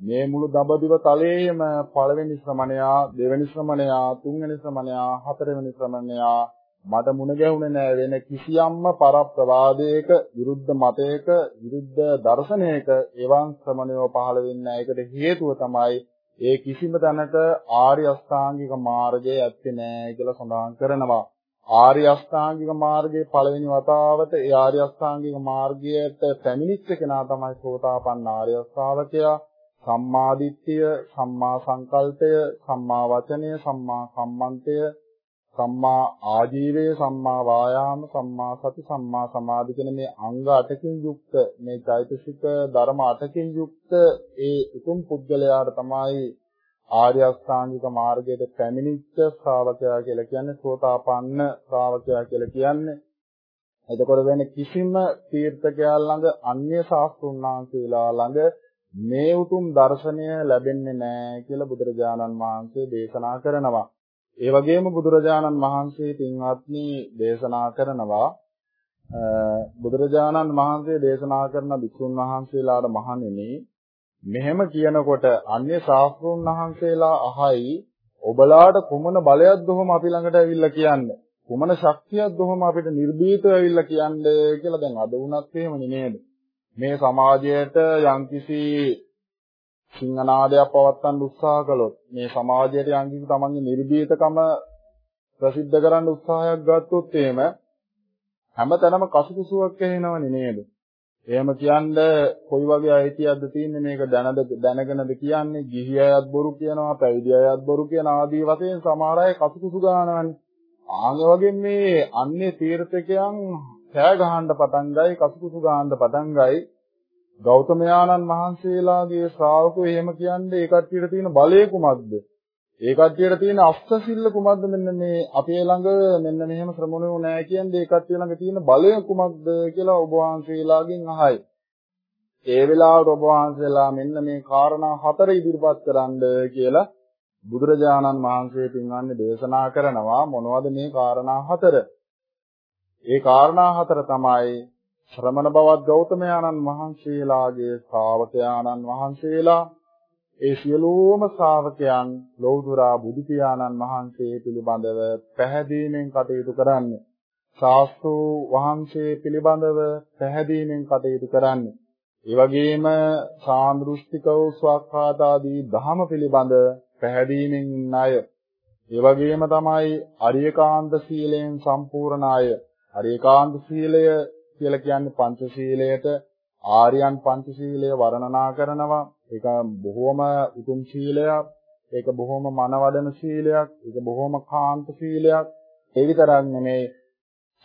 මේ මුළු දඹදිව තලයේම පළවෙනි ශ්‍රමණයා, දෙවෙනි ශ්‍රමණයා, තුන්වෙනි ශ්‍රමණයා, හතරවෙනි ශ්‍රමණයා මට මුණ ගැහුනේ නෑ වෙන කිසියම්ම පරප්‍රවාදයක විරුද්ධ මතයක විරුද්ධ දර්ශනයක එවන් ශ්‍රමණයෝ පහළ වෙන්නේ නැහැ. ඒකට හේතුව තමයි ඒ කිසිම තැනක ආර්ය අෂ්ටාංගික මාර්ගය ඇත්තේ නැහැ කියලා සඳහන් කරනවා. ආර්ය අෂ්ටාංගික මාර්ගයේ පළවෙනි වතාවට ඒ ආර්ය අෂ්ටාංගික මාර්ගයට පැමිණිච්ච කෙනා තමයි සෝතාපන්න ආර්ය ශ්‍රාවකයා. සම්මාදිට්ඨිය, සම්මා සංකල්පය, සම්මා වචනය, සම්මා කම්මන්තය සම්මා ආජීවය සම්මා වායාම සම්මා සති සම්මා සමාධි කියන මේ අංග 8කින් යුක්ත මේ චෛතසික ධර්ම 8කින් යුක්ත ඒ උතුම් පුද්ගලයාට තමයි ආර්ය අෂ්ටාංගික මාර්ගයට පැමිණිච්ච ශ්‍රාවකයා කියලා කියන්නේ සෝතාපන්න ශ්‍රාවකයා කියලා කියන්නේ. එතකොට වෙන කිසිම තීර්ථකයා ළඟ අන්‍ය ශාස්ත්‍රුණාන්සේලා ළඟ මේ උතුම් දර්ශනය ලැබෙන්නේ නැහැ කියලා බුදුරජාණන් වහන්සේ දේශනා කරනවා. ඒ වගේම බුදුරජාණන් වහන්සේ පින්වත්නි දේශනා කරනවා බුදුරජාණන් වහන්සේ දේශනා කරන භික්ෂුන් වහන්සේලාට මහණෙනි මෙහෙම කියනකොට අන්‍ය ශාස්ත්‍රුන් වහන්සේලා අහයි ඔබලාට කුමන බලයක්ද ඔහොම අපි ළඟට ඇවිල්ලා කියන්නේ? කුමන ශක්තියක්ද ඔහොම අපිට නිර්භීතව ඇවිල්ලා කියන්නේ? කියලා දැන් අද වුණත් එහෙමනේ නේද මේ සමාජයට යම්කිසි සිංහනාදයක් පවත්වන්න උත්සාහ කළොත් මේ සමාජයට යංගික තමන්ගේ නිර්භීතකම ප්‍රසිද්ධ කරන්න උත්සාහයක් ගත්තොත් එහෙම හැමතැනම කසුකුසුවක් ඇහෙනවනේ නේද? එහෙම කියන්නේ කොයි වගේ අයිතියක්ද තියෙන්නේ මේක දැනද දැනගෙනද කියන්නේ ගිහි අයත් බොරු කියනවා පැවිදි අයත් බොරු කියන ආදී වශයෙන් සමහර අය කසුකුසු ගන්නවනේ. ආන්ග වගේ මේ අන්නේ තීර්ථකයන් කෑ ගහන්න පටන් ගයි කසුකුසු ගහන්න පටන් ගයි ගෞතමයාණන් වහන්සේලාගේ ශ්‍රාවකෝ එහෙම කියන්නේ ඒ කට්ටියට තියෙන බලය කුමක්ද? ඒ කට්ටියට තියෙන අෂ්ටසිල්ල කුමක්ද මෙන්න මේ අපේ ළඟ මෙන්න මෙහෙම ශ්‍රමණයෝ නැහැ කියන්නේ ඒ කට්ටිය ළඟ තියෙන බලය කුමක්ද කියලා ඔබ වහන්සේලාගෙන් අහයි. ඒ වෙලාවට ඔබ වහන්සේලා මෙන්න මේ කාරණා හතර ඉදිරිපත් කරන්න කියලා බුදුරජාණන් වහන්සේ පින්වන්නේ දේශනා කරනවා මොනවද මේ කාරණා හතර? ඒ කාරණා හතර තමයි ශ්‍රමණ බවත් ගෞතමයාණන් වහන්සේලාගේ ශ්‍රාවකයාණන් වහන්සේලා ඒ සියලුම ශ්‍රාවකයන් ලෞතුරා බුදු පියාණන් වහන්සේ පිළිබඳව පැහැදීමෙන් කටයුතු කරන්නේ. ශාස්ත්‍රු වහන්සේ පිළිබඳව පැහැදීමෙන් කටයුතු කරන්නේ. ඒ වගේම සාන්දෘෂ්ටික වූ ස්වකහාතාදී ධහම පිළිබඳ පැහැදීමෙන් ඉන්න අය. ඒ වගේම තමයි අරියකාන්ත සීලයෙන් සම්පූර්ණ අය. අරියකාන්ත සීලය කියලා කියන්නේ පංචශීලයට ආර්යයන් පංචශීලය වර්ණනා කරනවා. ඒක බොහොම උතුම් සීලයක්. ඒක බොහොම මනවඩන සීලයක්. ඒක බොහොම කාන්ත සීලයක්. ඒ විතරක් නෙමෙයි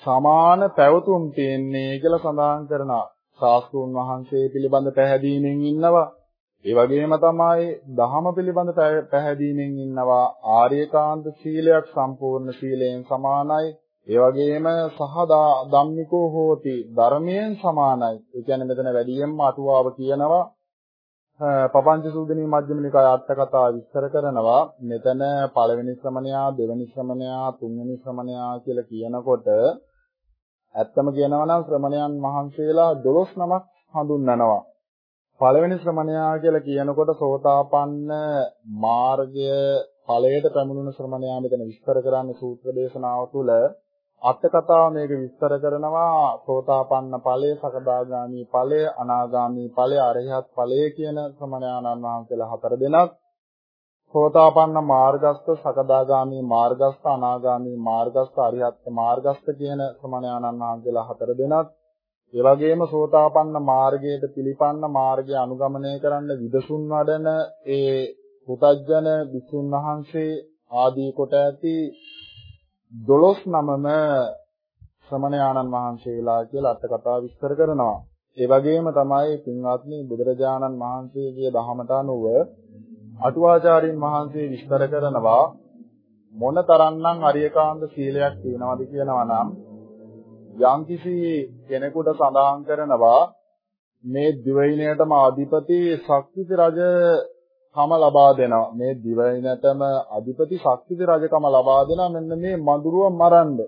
සමාන පැවතුම් තියෙන්නේ කියලා සඳහන් කරනවා. ශාස්ත්‍රූන් වහන්සේ පිළිබඳ පැහැදීමෙන් ඉන්නවා. ඒ වගේම තමයි දහම පිළිබඳ පැහැදීමෙන් ඉන්නවා. ආර්යකාන්ත සීලයක් සම්පූර්ණ සීලයෙන් සමානයි. ඒ වගේම සහදා ධම්මිකෝ හෝති ධර්මයෙන් සමානයි. ඒ කියන්නේ මෙතන වැඩියෙන්ම අටුවාව කියනවා පපංච සූදනී මජ්ක්‍ධිම නිකාය අට කතා විස්තර කරනවා. මෙතන පළවෙනි ශ්‍රමණයා, දෙවෙනි ශ්‍රමණයා, තුන්වෙනි ශ්‍රමණයා කියලා කියනකොට ඇත්තම කියනවා නම් ශ්‍රමණයන් වහන්සේලා 12 නමක් හඳුන්වනවා. පළවෙනි ශ්‍රමණයා කියලා කියනකොට සෝතාපන්න මාර්ගය ඵලයට පැමිණුණු ශ්‍රමණයා මෙතන විස්තර කරන්නේ සූත්‍ර දේශනාව තුළ අට කතාව මේක විස්තර කරනවා. සෝතාපන්න ඵලය, සකදාගාමි ඵලය, අනාගාමි ඵලය, අරහත් ඵලය කියන ශ්‍රමණයාණන් වහන්සේලා හතර දෙනෙක් සෝතාපන්න මාර්ගස්ත, සකදාගාමි මාර්ගස්ත, අනාගාමි මාර්ගස්ත, අරිහත් මාර්ගස්ත කියන ශ්‍රමණයාණන් වහන්සේලා හතර දෙනෙක් ඒ වගේම සෝතාපන්න මාර්ගයට පිළිපන්න මාර්ගය අනුගමනය කරන්න විදසුන් වඩන ඒ පුතජන විසුන් වහන්සේ ආදී කොට ඇති 12 නමම ශ්‍රමණයාණන් වහන්සේලා කියලා අට කතා විස්තර කරනවා. ඒ වගේම තමයි පින්වත්නි බුදුරජාණන් වහන්සේගේ දහමට අනුව අටුවාචාරින් වහන්සේ විස්තර කරනවා මොන තරම්නම් අරියකාන්ත සීලයක් තියෙනවද කියනවා නම් යම්කිසි කෙනෙකුට සඳහන් කරනවා මේ දිවයිනයටම අධිපති ශක්තිති රජ කම ලබා දෙනවා. මේ දිවයිනටම අධිපති ශක්තිති රජකම ලබා දෙනවා. මෙන්න මේ මදුරුව මරන්න.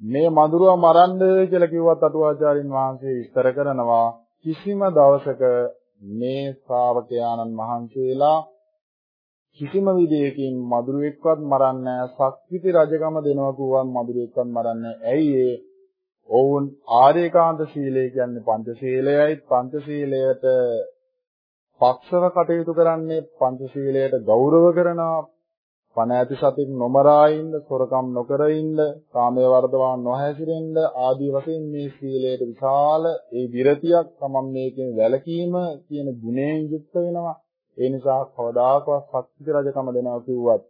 මේ මදුරුව මරන්න කියලා කිව්වත් අටුවාචාරින් වහන්සේ විස්තර කරනවා කිසිම දවසක මේ ශ්‍රාවකයාණන් වහන්සේලා කිසිම විදියකින් මදුරුවෙක්වත් මරන්නේ ශක්තිති රජකම දෙනවා කිව්වන් මදුරුවෙක්වත් මරන්නේ ඇයි ඒ ඔවුන් ආර්යකාන්ත සීලය කියන්නේ පංචශීලයයි පංචශීලයට පක්ෂව කටයුතු කරන්නේ පංචශීලයට ගෞරව කරනවා පණ ඇති සතින් නොමරා ඉන්න, සොරකම් නොකර ඉන්න, කාමයේ වර්ධවා නොහැසිරෙන්න ආදී වශයෙන් මේ සීලයට විශාල ඒ විරතියක් තමන් මේකෙන් වැළකීම කියන ගුණයෙන් යුක්ත වෙනවා. ඒ නිසා කවදාකවත් ශක්ති රජකම දෙනවා කිව්වත්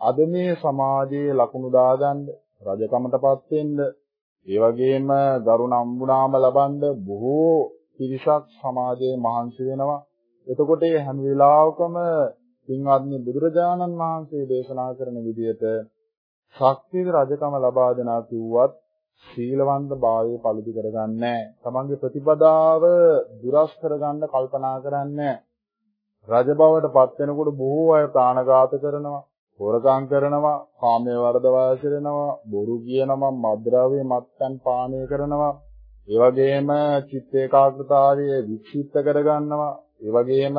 අද මේ සමාජයේ ලකුණු දාගන්න රජකමටපත් වෙන්න ඒ වගේම දරුණ අම්බුනාම ලබන්න බොහෝ පිරිසක් සමාජයේ මහන්සි වෙනවා එතකොට මේ හැම වෙලාවකම පින්වත්නි බුදුරජාණන් වහන්සේ දේශනා කරන විදිහට ශක්තිය රජකම ලබා දෙනා කිව්වත් සීලවන්ත භාවය පළුදු කරගන්නේ තමන්ගේ ප්‍රතිපදාව දුරස් කරගන්න කල්පනා කරන්නේ රජ බවට පත් වෙනකොට බොහෝ අය ප්‍රාණඝාත කරනවා හොරකම් කරනවා කාමයේ වර්ධවා සිරෙනවා බොරු කියනවා මද්ද්‍රව්‍ය මත්පැන් පානය කරනවා. ඒ වගේම චිත්ත ඒකාග්‍රතාවය වික්ෂිප්ත කරගන්නවා. ඒ වගේම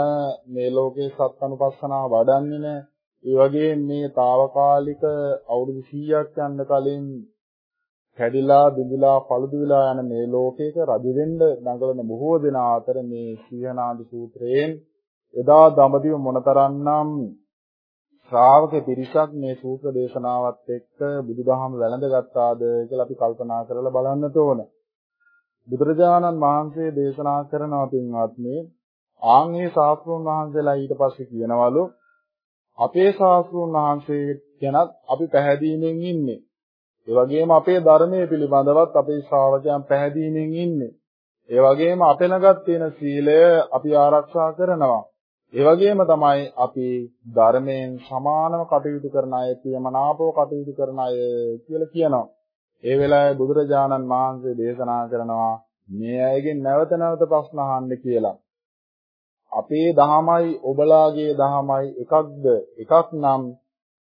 මේ ලෝකේ සත්අනුපස්සනාව වඩන්නේ නැහැ. ඒ වගේම මේ తాවකාලික අවුරුදු 100ක් යන්න කලින් කැඩිලා බිඳිලා පළුදු වෙලා යන මේ ලෝකයක රජ වෙන්න දඟලන බොහෝ දෙනා අතර මේ සීහනාද සූත්‍රයෙන් එදා දඹදිව මොනතරම්නම් ශ්‍රාවක පිරිසක් මේ සූත්‍ර දේශනාවත් එක්ක බුදුදහම වැළඳගත්තාද කියලා අපි කල්පනා කරලා බලන්නට ඕන. බුදුරජාණන් වහන්සේ දේශනා කරනවා පින්වත්නි ආන්ගේ ශාස්ත්‍රඥ වහන්සේලා ඊට පස්සේ කියනවලු අපේ ශාස්ත්‍රඥ වහන්සේ ගැනත් අපි පැහැදීමෙන් ඉන්නේ. ඒ වගේම අපේ ධර්මයේ පිළිබඳවත් අපේ ශ්‍රාවකයන් පැහැදීමෙන් ඉන්නේ. ඒ වගේම අපේ ළඟත් තියෙන සීලය අපි ආරක්ෂා කරනවා. ඒ වගේම තමයි අපි ධර්මයෙන් සමානව කටයුතු කරන අය, ප්‍රියමනාපව කටයුතු කරන අය කියලා කියනවා. ඒ වෙලාවේ බුදුරජාණන් වහන්සේ දේශනා කරනවා මේ අයගෙන් නැවත නැවත ප්‍රශ්න අහන්න කියලා. අපේ දහමයි ඔබලාගේ දහමයි එකක්ද? එකක් නම්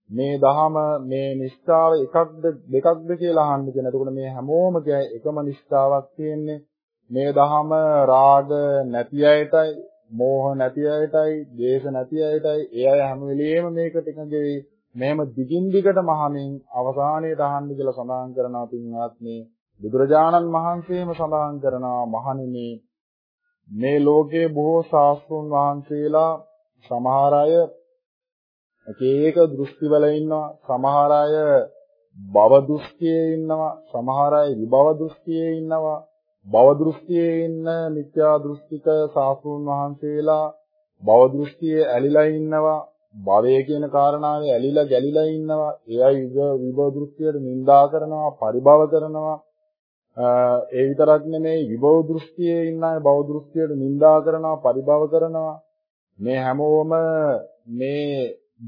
මේ දහම මේ නිස්සාව එකක්ද දෙකක්ද කියලා අහන්න කියන. එතකොට මේ හැමෝම එකම නිස්සාවක් තියෙන්නේ. මේ දහම රාග නැති අයටයි මෝහ නැති අයටයි, ද්වේෂ නැති අයටයි, ඒ අය හැම වෙලෙම මේකට එකඟ මෙහෙම දිගින් දිගට මහමින් අවසානයේ දහන්න කියලා සඳහන් කරනවා පින්වත්නි. බුදුරජාණන් වහන්සේම සඳහන් කරනවා මහණෙනි මේ ලෝකයේ බොහෝ ශාස්ත්‍රුන් වහන්සේලා සමහර අය එක එක දෘෂ්ටිවල ඉන්නවා. සමහර අය භව දෘෂ්ටියේ ඉන්නවා. සමහර අය විභව දෘෂ්ටියේ ඉන්නවා. භව දෘෂ්ටියේ ඉන්න මිත්‍යා දෘෂ්ටික සාසුන් වහන්සේලා භව දෘෂ්ටියේ ඇලිලා ඉන්නවා. භවය කියන කාරණාවේ ඇලිලා ගැලිලා ඉන්නවා. ඒ අය විභව දෘෂ්ටියට නිඳා කරනවා පරිභව කරනවා. ඒ විතරක් නෙමෙයි විභව දෘෂ්ටියේ ඉන්න අය භව දෘෂ්ටියට නිඳා කරනවා පරිභව කරනවා මේ හැමෝම මේ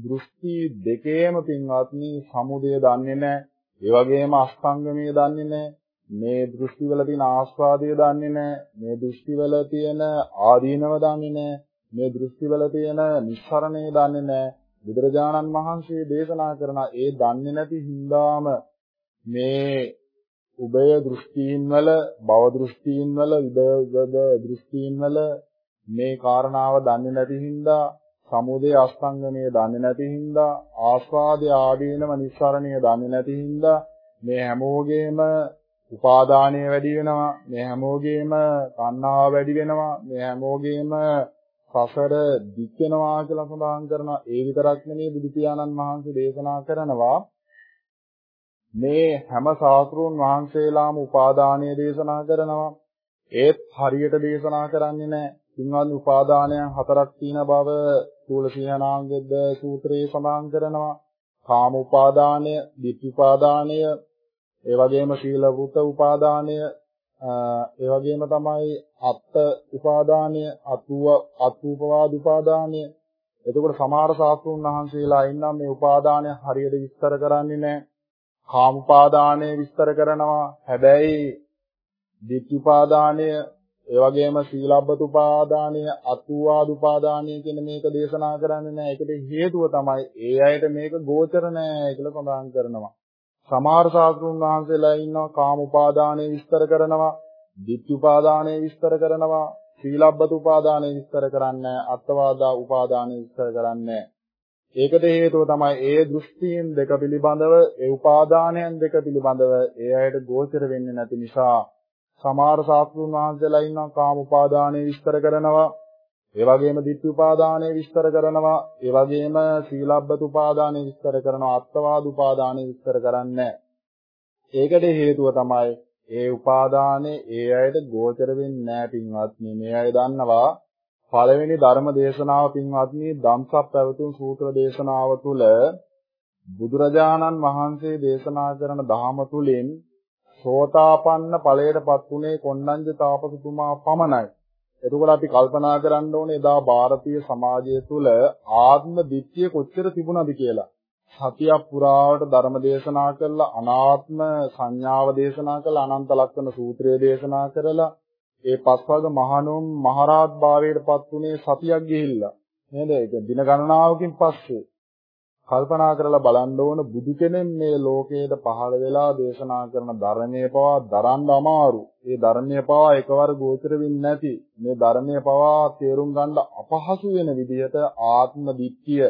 දෘෂ්ටි දෙකේම පින්වත්නි සමුදය දන්නේ නැහැ ඒ වගේම අස්තංගමයේ දන්නේ නැහැ මේ දෘෂ්ටිවල තියෙන ආස්වාදය දන්නේ නැහැ. මේ දෘෂ්ටිවල තියෙන ආදීනව දන්නේ නැහැ. මේ දෘෂ්ටිවල තියෙන නිස්සරණය දන්නේ නැහැ. බුදුරජාණන් වහන්සේ දේශනා කරන ඒ දන්නේ නැති හින්දාම මේ උභය දෘෂ්ටීන් වල භව දෘෂ්ටීන් වල විදවද දෘෂ්ටීන් වල මේ කාරණාව දන්නේ නැති හින්දා සමුදය අස්තංගමයේ දන්නේ නැති හින්දා ආස්වාදය ආදීනව නිස්සරණය දන්නේ නැති හින්දා මේ හැමෝගෙම උපාදානය වැඩි වෙනවා මේ හැමෝගෙම තණ්හාව වැඩි වෙනවා මේ හැමෝගෙම සසර දික් වෙනවා කියලා සඳහන් කරනවා. ඒ විතරක් නෙමෙයි බුදු පියාණන් වහන්සේ දේශනා කරනවා මේ හැම ශාස්ත්‍රෝන් වහන්සේලාම උපාදානය දේශනා කරනවා. ඒත් හරියට දේශනා කරන්නේ නැහැ. පින්වත් උපාදානයන් හතරක් තියෙන බව සූලසීනාංගෙද්ද සූත්‍රයේ සඳහන් කරනවා. කාම උපාදානය, ditthi උපාදානය, ඒ වගේම ශීල වෘත උපාදානය ඒ වගේම තමයි අත්ත උපාදානය අතුව අතුපවාද උපාදානය. එතකොට සමහර ශාස්ත්‍රුන් වහන්සේලා ඉන්නම් මේ උපාදානය හරියට විස්තර කරන්නේ නැහැ. කාම උපාදානය විස්තර කරනවා. හැබැයි ditthi උපාදානය ඒ වගේම සීලබ්බත උපාදානය අතුවාද උපාදානය කියන මේක දේශනා කරන්නේ නැහැ. ඒකට හේතුව තමයි ඒ අයට මේක ගෝචර නැහැ කියලා සඳහන් කරනවා. සමහර ශාස්ත්‍රුන් වහන්සේලා ඉන්නවා කාම උපාදානය විස්තර කරනවා, ditthi උපාදානය විස්තර කරනවා, සීලබ්බත උපාදානය විස්තර කරන්නේ අත්වාදා උපාදානය විස්තර කරන්නේ ඒකට හේතුව තමයි ඒ දෘෂ්ටීන් දෙක පිළිබඳව ඒ උපාදානයන් දෙක පිළිබඳව ඒ අයට ගෝචර වෙන්නේ නැති නිසා සමහර ශාස්ත්‍රුන් වහන්සේලා ඉන්නවා කාම උපාදානය විස්තර කරනවා ඒ වගේම ditthi උපාදානය විස්තර කරනවා. ඒ වගේම සීලබ්බත උපාදානය විස්තර කරනවා. අත්වාද උපාදානය විස්තර කරන්නේ ඒකට හේතුව තමයි ඒ උපාදානේ ඒ අයට ගෝචර වෙන්නේ නැහැ පින්වත්නි. මේ අය දන්නවා පළවෙනි ධර්ම දේශනාව පින්වත්නි ධම්සප් පැවතුම් සූත්‍ර දේශනාව තුළ බුදුරජාණන් වහන්සේ දේශනා කරන ධහම තුලින් සෝතාපන්න ඵලයටපත් උනේ කොණ්ණඤ්ඤ තාපසතුමා පමණයි. එතකොට අපි කල්පනා කරන්න ඕනේ එදා ಭಾರತೀಯ සමාජය තුළ ආත්ම දිට්ඨිය කොච්චර තිබුණද කියලා. සතියක් පුරාවට ධර්ම දේශනා කළා අනාත්ම සංඥාව දේශනා කළා අනන්ත ලක්ෂණ සූත්‍රය දේශනා කරලා ඒ පස්වග මහණුන් මහරහත් භාවයට පත් උනේ සතියක් ගිහිල්ලා නේද ඒක දින ගණනාවකින් පස්සේ කල්පනා කරලා බලන්න ඕන බුදු කෙනෙක් මේ ලෝකයට පහළ වෙලා දේශනා කරන ධර්මයේ පවා දරන්න අමාරු. ඒ ධර්මයේ පවා එකවර ගෝචර වෙන්නේ නැති. මේ ධර්මයේ පවා තේරුම් ගන්න අපහසු වෙන විදිහට ආත්ම දිට්ඨිය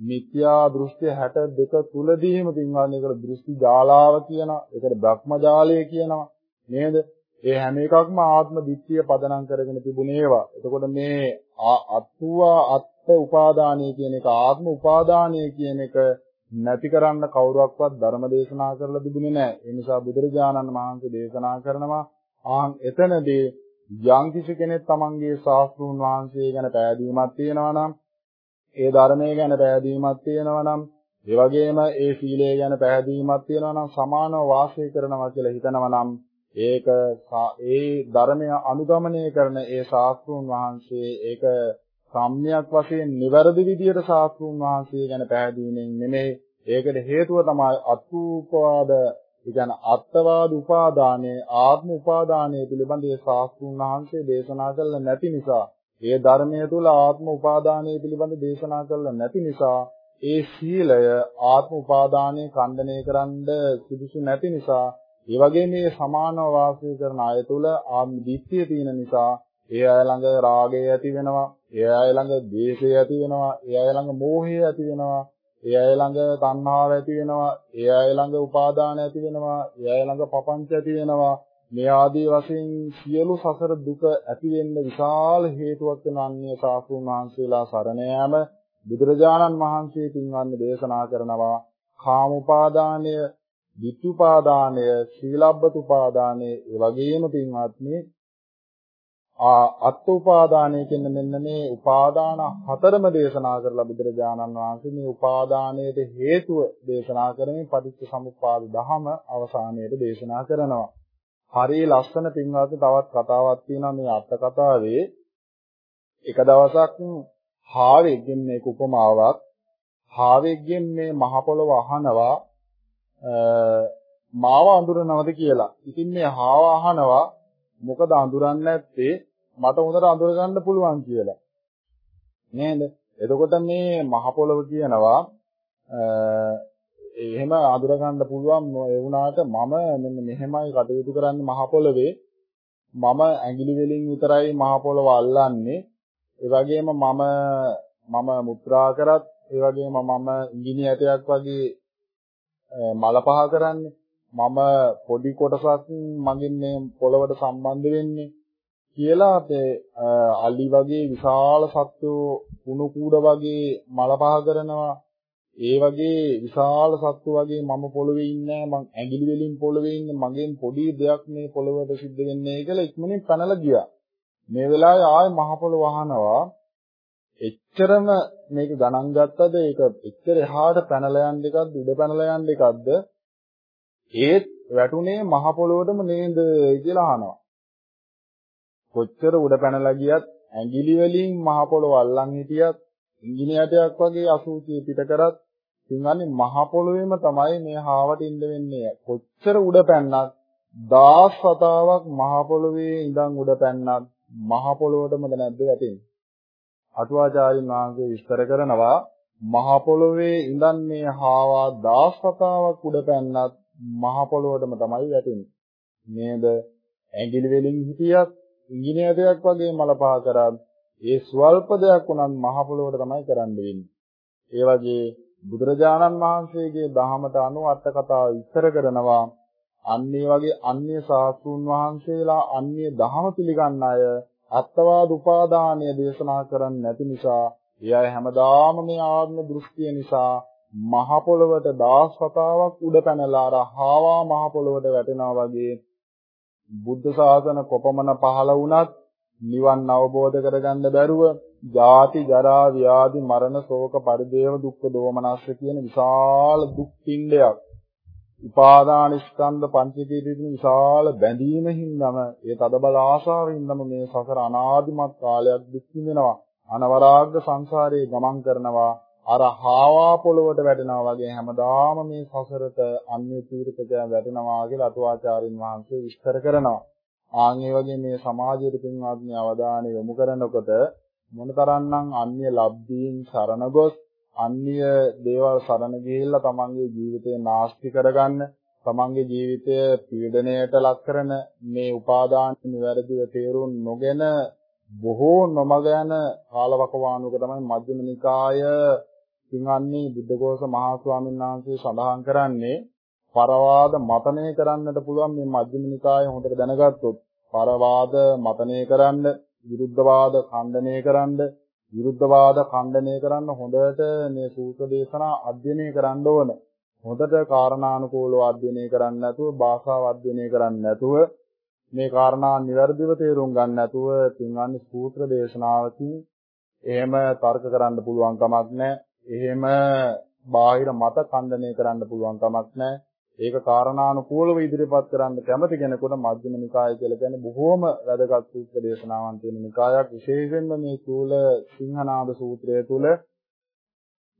මිත්‍යා දෘෂ්ටි 62 තුලදීම පින්වන්නේ ඒකට දෘෂ්ටි ජාලාව කියනවා. ඒකට බ්‍රහ්ම ජාලය කියනවා. නේද? ඒ හැම එකක්ම ආත්ම දිට්ඨිය පදනම් කරගෙන තිබුණේ ඒවා. එතකොට මේ අත්වා අත්ත උපාදානය කියන එක ආත්ම උපාදානය කියන එක නැති කරන්න කවුරුවක්වත් ධර්ම දේශනා කරලා තිබුණේ නැහැ. ඒ නිසා බුදුරජාණන් වහන්සේ දේශනා කරනවා ආන් එතනදී යම් කිසි කෙනෙක් තමන්ගේ ශාස්ත්‍රූන් වහන්සේ ගැන පැහැදීමක් තියෙනවා නම් ඒ ධර්මයේ ගැන පැහැදීමක් තියෙනවා නම් ඒ වගේම ඒ සීලය ගැන පැහැදීමක් තියෙනවා නම් සමානව වාසය කරනවා කියලා හිතනවා නම් ඒක ඒ ධර්මය අනුගමනය කරන ඒ ශාස්ත්‍රූන් වහන්සේ ඒක සම්්‍යක් වශයෙන් නිවැරදි විදියට ශාස්ත්‍රූන් වහන්සේ ගැන පැහැදීමෙන් නෙමෙයි. ඒකට හේතුව තමයි අත්ූපවාද කියන අත්වාද උපාදානයේ ආත්ම උපාදානයේ පිළිබඳ ඒ ශාස්ත්‍රූන් වහන්සේ දේශනා කළ නැති නිසා ඒ ධර්මයේ තුල ආත්ම උපාදානයේ පිළිබඳ දේශනා කළ නැති නිසා ඒ සීලය ආත්ම උපාදානය ඛණ්ඩනය කරන්න සුදුසු නැති නිසා ඒ වගේ මේ සමානව වාසය කරන අය තුල ආත්ම දිට්ඨිය තියෙන නිසා ඒ අය ළඟ රාගය ඇති වෙනවා ඒ අය ළඟ ද්වේෂය ඇති වෙනවා ඒ අය ළඟ මෝහය ඇති වෙනවා ඒ අය ළඟ තණ්හාව ඇති වෙනවා ඒ අය ළඟ උපාදාන ඇති වෙනවා ඒ අය ළඟ පපංච ඇති වෙනවා. මේ ආදී වශයෙන් සියලු සසර දුක ඇති වෙන්න විශාල හේතුවක් වෙන අන්‍ය සාසුන් වහන්සේලා සරණ යාම බුදුරජාණන් වහන්සේ පින්වන්ද දේශනා කරනවා. කාම උපාදානය, ditthුපාදානය, සීලබ්බත උපාදානය, ඒ වගේම පින්වත්නි අත් උපාදානය කියන මෙන්න මේ උපාදාන හතරම දේශනා කරලා බුදුරජාණන් වහන්සේ මේ උපාදානයේ හේතුව දේශනා කරමින් පටිච්ච සමුප්පාද ධහම අවසානයේට දේශනා කරනවා. හරිය ලස්සන පින්වත් තවත් කතාවක් තියෙනවා මේ අර්ථ කතාවේ. එක දවසක් හාවෙක්ගෙන් මේක උපමාවක් හාවෙක්ගෙන් මේ මහ පොළව අහනවා මාව අඳුරනවද කියලා. ඉතින් මේ හාව අහනවා මොකද අඳුරන්නේ නැත්තේ මට හොඳට අඳුර ගන්න පුළුවන් කියලා. නේද? එතකොට මේ මහ පොළව කියනවා එහෙම අඳුර ගන්න පුළුවන් ඒ වුණාට මම මෙන්න මෙහෙමයි කටයුතු කරන්නේ මහ පොළවේ මම ඇඟිලි වලින් විතරයි මහ පොළව අල්ලන්නේ ඒ වගේම මම මම මුත්‍රා කරත් ඒ වගේම මම ඉංගිනි ඇටයක් වගේ මල පහ කරන්නේ. මම පොඩි කොටසක් මගින් මේ පොළවට සම්බන්ධ වෙන්නේ කියලා අපේ අලි වගේ විශාල සත්තු කුණු කූඩ වගේ මල පහ කරනවා. ඒ වගේ විශාල සත්තු වගේ මම පොළවේ ඉන්නේ මං ඇඟිලි වලින් පොළවේ ඉන්නේ මගෙන් පොඩි දෙයක් මේ පොළවට සිද්ධ වෙන්නේ කියලා ඉක්මනින් පැනලා ගියා. මේ වෙලාවේ ආයේ මහ පොළොව වහනවා එච්චරම මේක ගණන් ගත්තද ඒක එච්චර එහාට පැනලා යන්න එකක්ද උඩ පැනලා යන්න එකක්ද? ඒත් වැටුනේ මහ පොළොවටම නේද කියලා අහනවා. කොච්චර උඩ පැනලා ගියත් ඇඟිලි වලින් මහ පොළොව අල්ලන් හිටියත් ඉංජිනේරයක් වගේ අසුචි පිට කරත් ඉතින්න්නේ මහ පොළොවේම තමයි මේ හාවට ඉන්න වෙන්නේ. කොච්චර උඩ පැන්නත් දහස් වතාවක් මහ පොළොවේ ඉඳන් උඩ පැන්නත් මහ පොළොවටමද නැද්ද වැටෙන්නේ? අටුවාචාරින් වහන්සේ විස්තර කරනවා මහ පොළොවේ ඉඳන් මේ හාවා දහස් වතාවක් උඩ පැන්නත් මහ පොළොවටම තමයි වැටෙන්නේ. නේද? ඇඟිලි වලින් හිටියත් ඉංජිනේරයක් වගේ මල පහ කරත් ඒ ස්වල්ප දෙයක් උනත් මහ පොළොවට තමයි කරන්න වෙන්නේ. ඒ වගේ බුදුරජාණන් වහන්සේගේ දහමට අනුව අර්ථ කතාව විස්තර කරනවා අන්නේ වගේ අන්‍ය සාස්තුන් වහන්සේලා අන්‍ය දහම පිළිගන්න අය අත්වාද උපාදානය දේශනා කරන්නේ නැති නිසා ඒ අය හැමදාම මේ ආත්ම දෘෂ්ටිය නිසා මහ පොළවට දාස් වතාවක් උඩ පැනලා අර හාවා මහ පොළවට වැටෙනවා වගේ බුද්ධ ශාසන කොපමණ පහළ වුණත් නිවන් අවබෝධ කරගන්න බැරුව ජාති ජරා ව්‍යාධි මරණ ශෝක පරිදේව දුක්ඛ දෝමනස්ස කියන විශාල දුක් පින්ඩයක් උපාදාන ස්කන්ධ පංචකයේ තියෙන විශාල බැඳීම හින්දාම ඒ තදබල ආශාවෙන් හින්දාම මේ සසර අනාදිමත් කාලයක් දුක් විඳිනවා අනවරාග්ග සංසාරේ ගමන් කරනවා. අර හාවා පොළවට වැටෙනවා වගේ හැමදාම මේ සසරට අන්‍ය තීර්ථකයන් වැටෙනවා කියලා අටුවාචාරින් වහන්සේ විස්තර කරනවා. ආන් ඒ වගේ මේ සමාජයේ පින්වත්නි අවධානය යොමු කරනකොට මොනතරම්නම් අන්‍ය ලබ්ධීන් සරණ ගොස් අන්‍ය දේවල් සරණ ගිහිල්ලා තමන්ගේ ජීවිතය නාස්ති කරගන්න තමන්ගේ ජීවිතය පීඩණයට ලක් කරන මේ උපාදාන නිවැරදිව තේරුම් නොගෙන බොහෝ නොමග යන කාලවකවානුක තමයි මධ්‍යම නිකාය පින්වන්නේ බුද්ධඝෝෂ මහා ස්වාමීන් වහන්සේ සඳහන් කරන්නේ පරවාද මතනය කරන්නට පුළුවන් මේ මධ්‍යම නිකාය හොඳට දැනගත්තොත් පරවාද මතනය කරන්න, විරුද්ධවාද ඛණ්ඩනය කරන්න, විරුද්ධවාද ඛණ්ඩනය කරන්න හොඳට මේ සූත්‍ර දේශනා අධ්‍යයනය කරන්න ඕන. හොඳට කාරණානුකූලව අධ්‍යයනය කරන්නේ නැතුව, භාෂාව අධ්‍යයනය කරන්නේ නැතුව මේ කාරණා નિවර්දිව තේරුම් ගන්න නැතුව තින්වන්නේ සූත්‍ර දේශනාවකින් එහෙම තර්ක කරන්න පුළුවන් කමක් නැහැ. එහෙම බාහිර මත ඛණ්ඩනය කරන්න පුළුවන් කමක් නැහැ. ඒක කාරණානුකූලව ඉදිරිපත් කරන්න කැමති කෙනෙකුට මධ්‍යම නිකාය කියලා කියන්නේ බොහෝම වැදගත් සූත්‍ර දේශනාවන් තියෙන නිකායක්. විශේෂයෙන්ම මේ චූල සිංහනාද සූත්‍රය තුල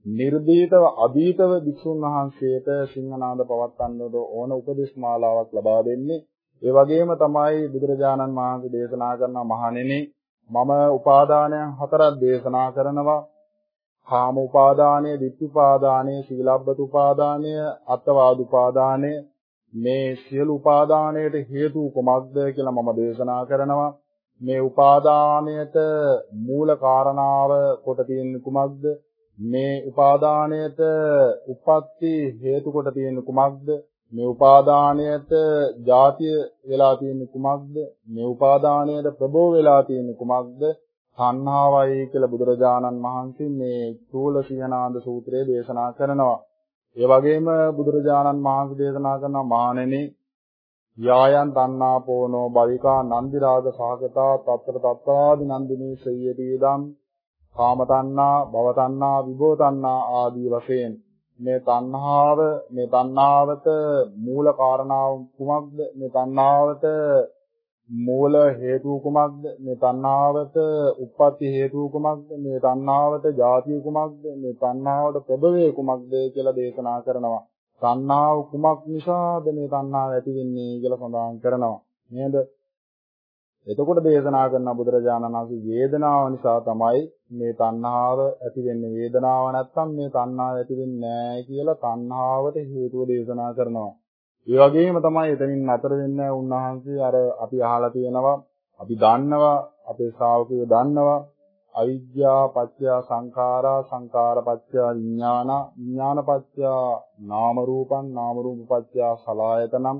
නිර්දීතව අභීතව වික්ෂුන් වහන්සේට සිංහනාද පවත්වන්නට ඕන උපදේශ මාලාවක් ලබා දෙන්නේ. ඒ වගේම තමයි බුදුරජාණන් වහන්සේ දේශනා කරන මහණෙනි මම උපාදානයන් හතරක් දේශනා කරනවා කාම උපාදානය, ditthi උපාදානය, සීලබ්බත උපාදානය, අත්වාද උපාදානය මේ සියලු උපාදානයට හේතු කුමක්ද කියලා මම දේශනා කරනවා. මේ උපාදානයට මූල කාරණාව කොට තියෙන කුමක්ද? මේ උපාදානයට උප්පත්ති හේතු කොට තියෙන කුමක්ද? මේ උපාදානයට ಜಾතිය වෙලා තියෙන කුමක්ද? මේ උපාදානයට ප්‍රබෝ වෙලා තියෙන කුමක්ද? තණ්හාවයි කියලා බුදුරජාණන් වහන්සේ මේ චූල සියනාද සූත්‍රයේ දේශනා කරනවා. ඒ වගේම බුදුරජාණන් වහන්සේ දේශනා කරන මානෙනි යායන් තණ්හාපෝනෝ බවිකා නන්දි රාග සහගතා తත්තර තත්තාදි නන්දිනී සයති ඉදම් කාම තණ්හා භව තණ්හා විභව තණ්හා ආදී වශයෙන් මේ තණ්හාව මේ තණ්හාවට මූල කාරණාව කුමක්ද මේ තණ්හාවට මූල හේතු කුමක්ද? මේ තණ්හාවට උප්පත්ති හේතු කුමක්ද? මේ තණ්හාවට ජාතිය කුමක්ද? මේ තණ්හාවට ප්‍රභවය කුමක්ද කියලා දේශනා කරනවා. තණ්හාව කුමක් නිසාද මේ තණ්හාව ඇති වෙන්නේ කියලා සඳහන් කරනවා. නේද? එතකොට දේශනා කරන බුදුරජාණන් වහන්සේ වේදනාව නිසා තමයි මේ තණ්හාව ඇති වෙන්නේ. වේදනාව නැත්තම් මේ තණ්හාව ඇති වෙන්නේ නැහැ කියලා තණ්හාවට හේතුව දේශනා කරනවා. ඒ වගේම තමයි එතනින් නතර වෙන්නේ උන්වහන්සේ අර අපි අහලා තියෙනවා අපි දන්නවා අපේ ශ්‍රාවකයෝ දන්නවා අවිද්‍යා පත්‍ය සංඛාරා සංඛාර පත්‍ය විඥාන විඥාන පත්‍ය නාම රූපං නාම රූප පත්‍ය සලායතනම්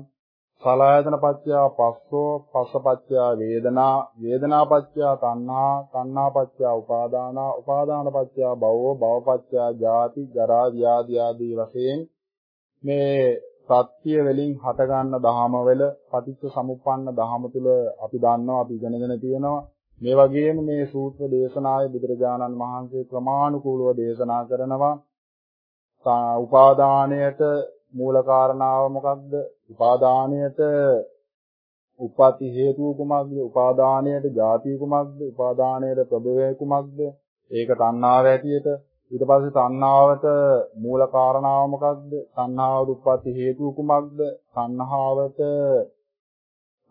සලායතන පත්‍ය පස්සෝ පස්ස පත්‍ය වේදනා වේදනා පත්‍ය තණ්හා තණ්හා පත්‍ය උපාදාන උපාදාන පත්‍ය භවෝ භව පත්‍ය ජාති ජරා ව්‍යාධි ආදී වශයෙන් මේ සත්‍ය වලින් හටගන්න දහම වල පටිච්ච සමුප්පන්න දහම තුල අපි දන්නවා අපි ඉගෙනගෙන තියෙනවා. මේ වගේම මේ සූත්‍ර දේශනාවේ බුදුරජාණන් වහන්සේ ක්‍රමානුකූලව දේශනා කරනවා. උපාදානයට මූල කාරණාව මොකක්ද? උපාදානයට උපපති හේතුව කුමක්ද? උපාදානයට ජාතිය කුමක්ද? උපාදානයට ප්‍රභවය කුමක්ද? ඒක තණ්හාව ඇටියට ඊට පස්සේ තණ්හාවට මූල කාරණාව මොකක්ද? තණ්හාවට උප්පත්ති හේතුව කුමක්ද? තණ්හාවට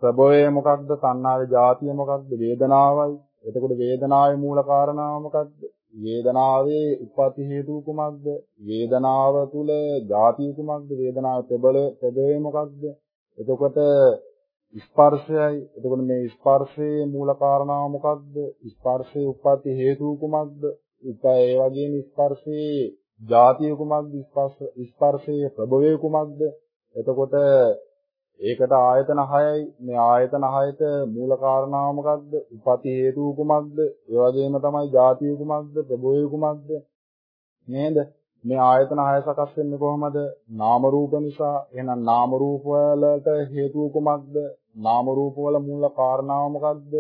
ප්‍රභවය මොකක්ද? තණ්හාවේ ජාතිය මොකක්ද? වේදනාවයි. එතකොට වේදනාවේ මූල කාරණාව මොකක්ද? වේදනාවේ උප්පත්ති හේතුව කුමක්ද? වේදනාව තුල ජාතිය කුමක්ද? වේදනාවේ ප්‍රබල ප්‍රභවය මොකක්ද? එතකොට ස්පර්ශයයි. එතකොට මේ ස්පර්ශයේ මූල කාරණාව මොකක්ද? ස්පර්ශයේ උප්පත්ති හේතුව කුමක්ද? ඒ වගේම ස්පර්ශයේ ಜಾතිය කුමක්ද? ස්පර්ශයේ ප්‍රභවය කුමක්ද? එතකොට ඒකට ආයතන 6යි මේ ආයතන 6ට මූල කාරණාව මොකක්ද? උපති හේතු කුමක්ද? ඒ වගේම තමයි ಜಾතිය කුමක්ද? ප්‍රභවය කුමක්ද? නේද? මේ ආයතන 6 සකස් වෙන්නේ කොහොමද? නාම රූප නිසා. එහෙනම් නාම රූප වලට හේතු කුමක්ද? නාම රූප වල මූල කාරණාව මොකක්ද?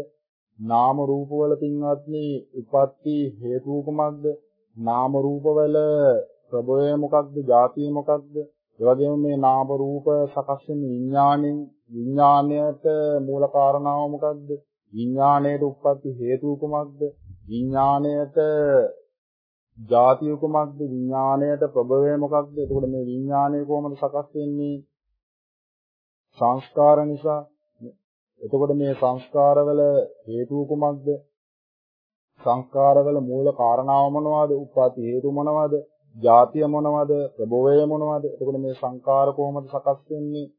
නාම රූප වල පින්වත්නි උප්පත්ති හේතු කුමක්ද නාම රූප වල ප්‍රභවය මොකක්ද? ಜಾතිය මොකක්ද? ඒ වගේම මේ නාම රූප සකස් වෙන විඥාණයෙන් විඥාණයට මූල කාරණාව මොකක්ද? විඥාණයට උප්පත්ති හේතු කුමක්ද විඥාණයට ಜಾතිය කුමක්ද විඥාණයට ප්‍රභවය මොකක්ද? එතකොට මේ විඥාණය කොහොමද සකස් වෙන්නේ? සංස්කාර නිසා එතකොට මේ සංස්කාරවල හේතුව කුමක්ද? සංස්කාරවල මූල කාරණාව මොනවද? උපාති හේතු මොනවද? ජාතිය මොනවද? ප්‍රභවය මොනවද? එතකොට මේ සංස්කාර කොහොමද සකස් වෙන්නේ?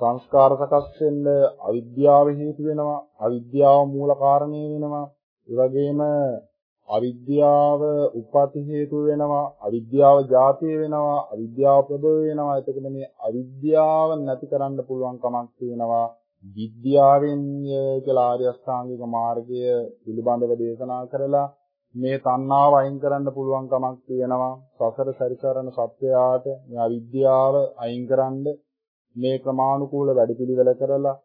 සංස්කාර සකස් වෙන්න අවිද්‍යාව හේතු වෙනවා. අවිද්‍යාව මූල කාරණේ වෙනවා. ඒ වගේම අවිද්‍යාව උප්පත්ති හේතු වෙනවා අවිද්‍යාව ජාතිය වෙනවා අවිද්‍යාව ප්‍රබල වෙනවා එතකොට මේ අවිද්‍යාව නැති කරන්න පුළුවන් කමක් තියෙනවා විද්‍යාවෙන් කියලා ආර්ය අෂ්ටාංගික මාර්ගය පිළිබඳව දේශනා කරලා මේ තණ්හාව අයින් කරන්න පුළුවන් කමක් තියෙනවා. සසර සැරිසරන සත්‍යයට මේ අවිද්‍යාව අයින් කරන්න මේ ක්‍රමානුකූල වැඩපිළිවෙල කරලා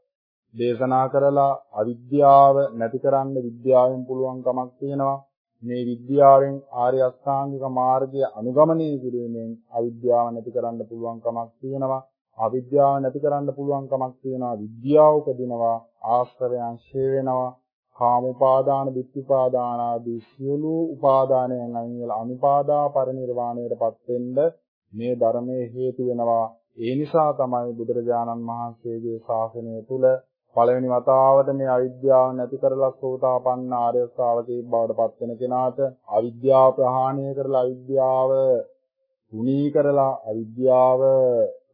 දේශනා කරලා අවිද්‍යාව නැති කරන්න විද්‍යාවෙන් පුළුවන් කමක් තියෙනවා. මේ විද්‍යාවෙන් ආර්ය අෂ්ටාංගික මාර්ගය අනුගමනය කිරීමෙන් අවිද්‍යාව නැති කරන්න පුළුවන් කමක් තියෙනවා. අවිද්‍යාව නැති කරන්න පුළුවන් කමක් තියෙනවා විද්‍යාව උපදිනවා ආශ්‍රයයන් ෂේ වෙනවා කාම උපාදාන, ditthi උපාදාන ආදී සියලු උපාදානයන් අයින් වෙලා අනුපාදා පරිනිර්වාණයටපත් වෙන්න මේ ධර්මයේ හේතු වෙනවා. ඒ නිසා තමයි බුදුරජාණන් වහන්සේගේ ශාසනය තුල පළවෙනි වතාවට මේ අවිද්‍යාව නැති කරලා සෝතාපන්න ආර්ය ශ්‍රාවකයෙක් බවට පත් වෙන කෙනාට අවිද්‍යාව ප්‍රහාණය කරලා අවිද්‍යාව තුනී කරලා අවිද්‍යාව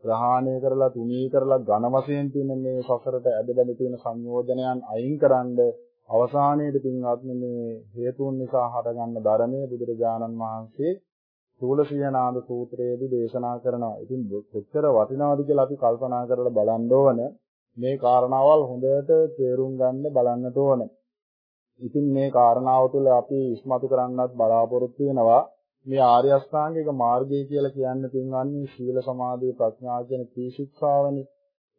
ප්‍රහාණය කරලා තුනී කරලා ඝන වශයෙන් තියෙන මේ සසරට ඇදබැඳ තියෙන සංයෝජනයන් අයින් කරන්නේ අවසානයේදී පින්වත්නි මේ හේතුන් නිසා හටගන්න ධර්මයේ බුදුරජාණන් වහන්සේ සූලසියනාද සූත්‍රයේදී දේශනා කරනවා. ඉතින් කොච්චර වටිනවද කියලා අපි කල්පනා කරලා බලන්න ඕන. මේ කාරණාවල් හොඳට තේරුම් ගන්න බලන්නට ඕන. ඉතින් මේ කාරණාව තුළ අපි ඉස්මතු කරන්නත් බලාපොරොත්තු වෙනවා. මේ ආර්ය අෂ්ටාංගික මාර්ගය කියලා කියන්නේ පින්වත්නි සීල සමාධි ප්‍රඥා කියන ත්‍රිශික්ෂාවනේ.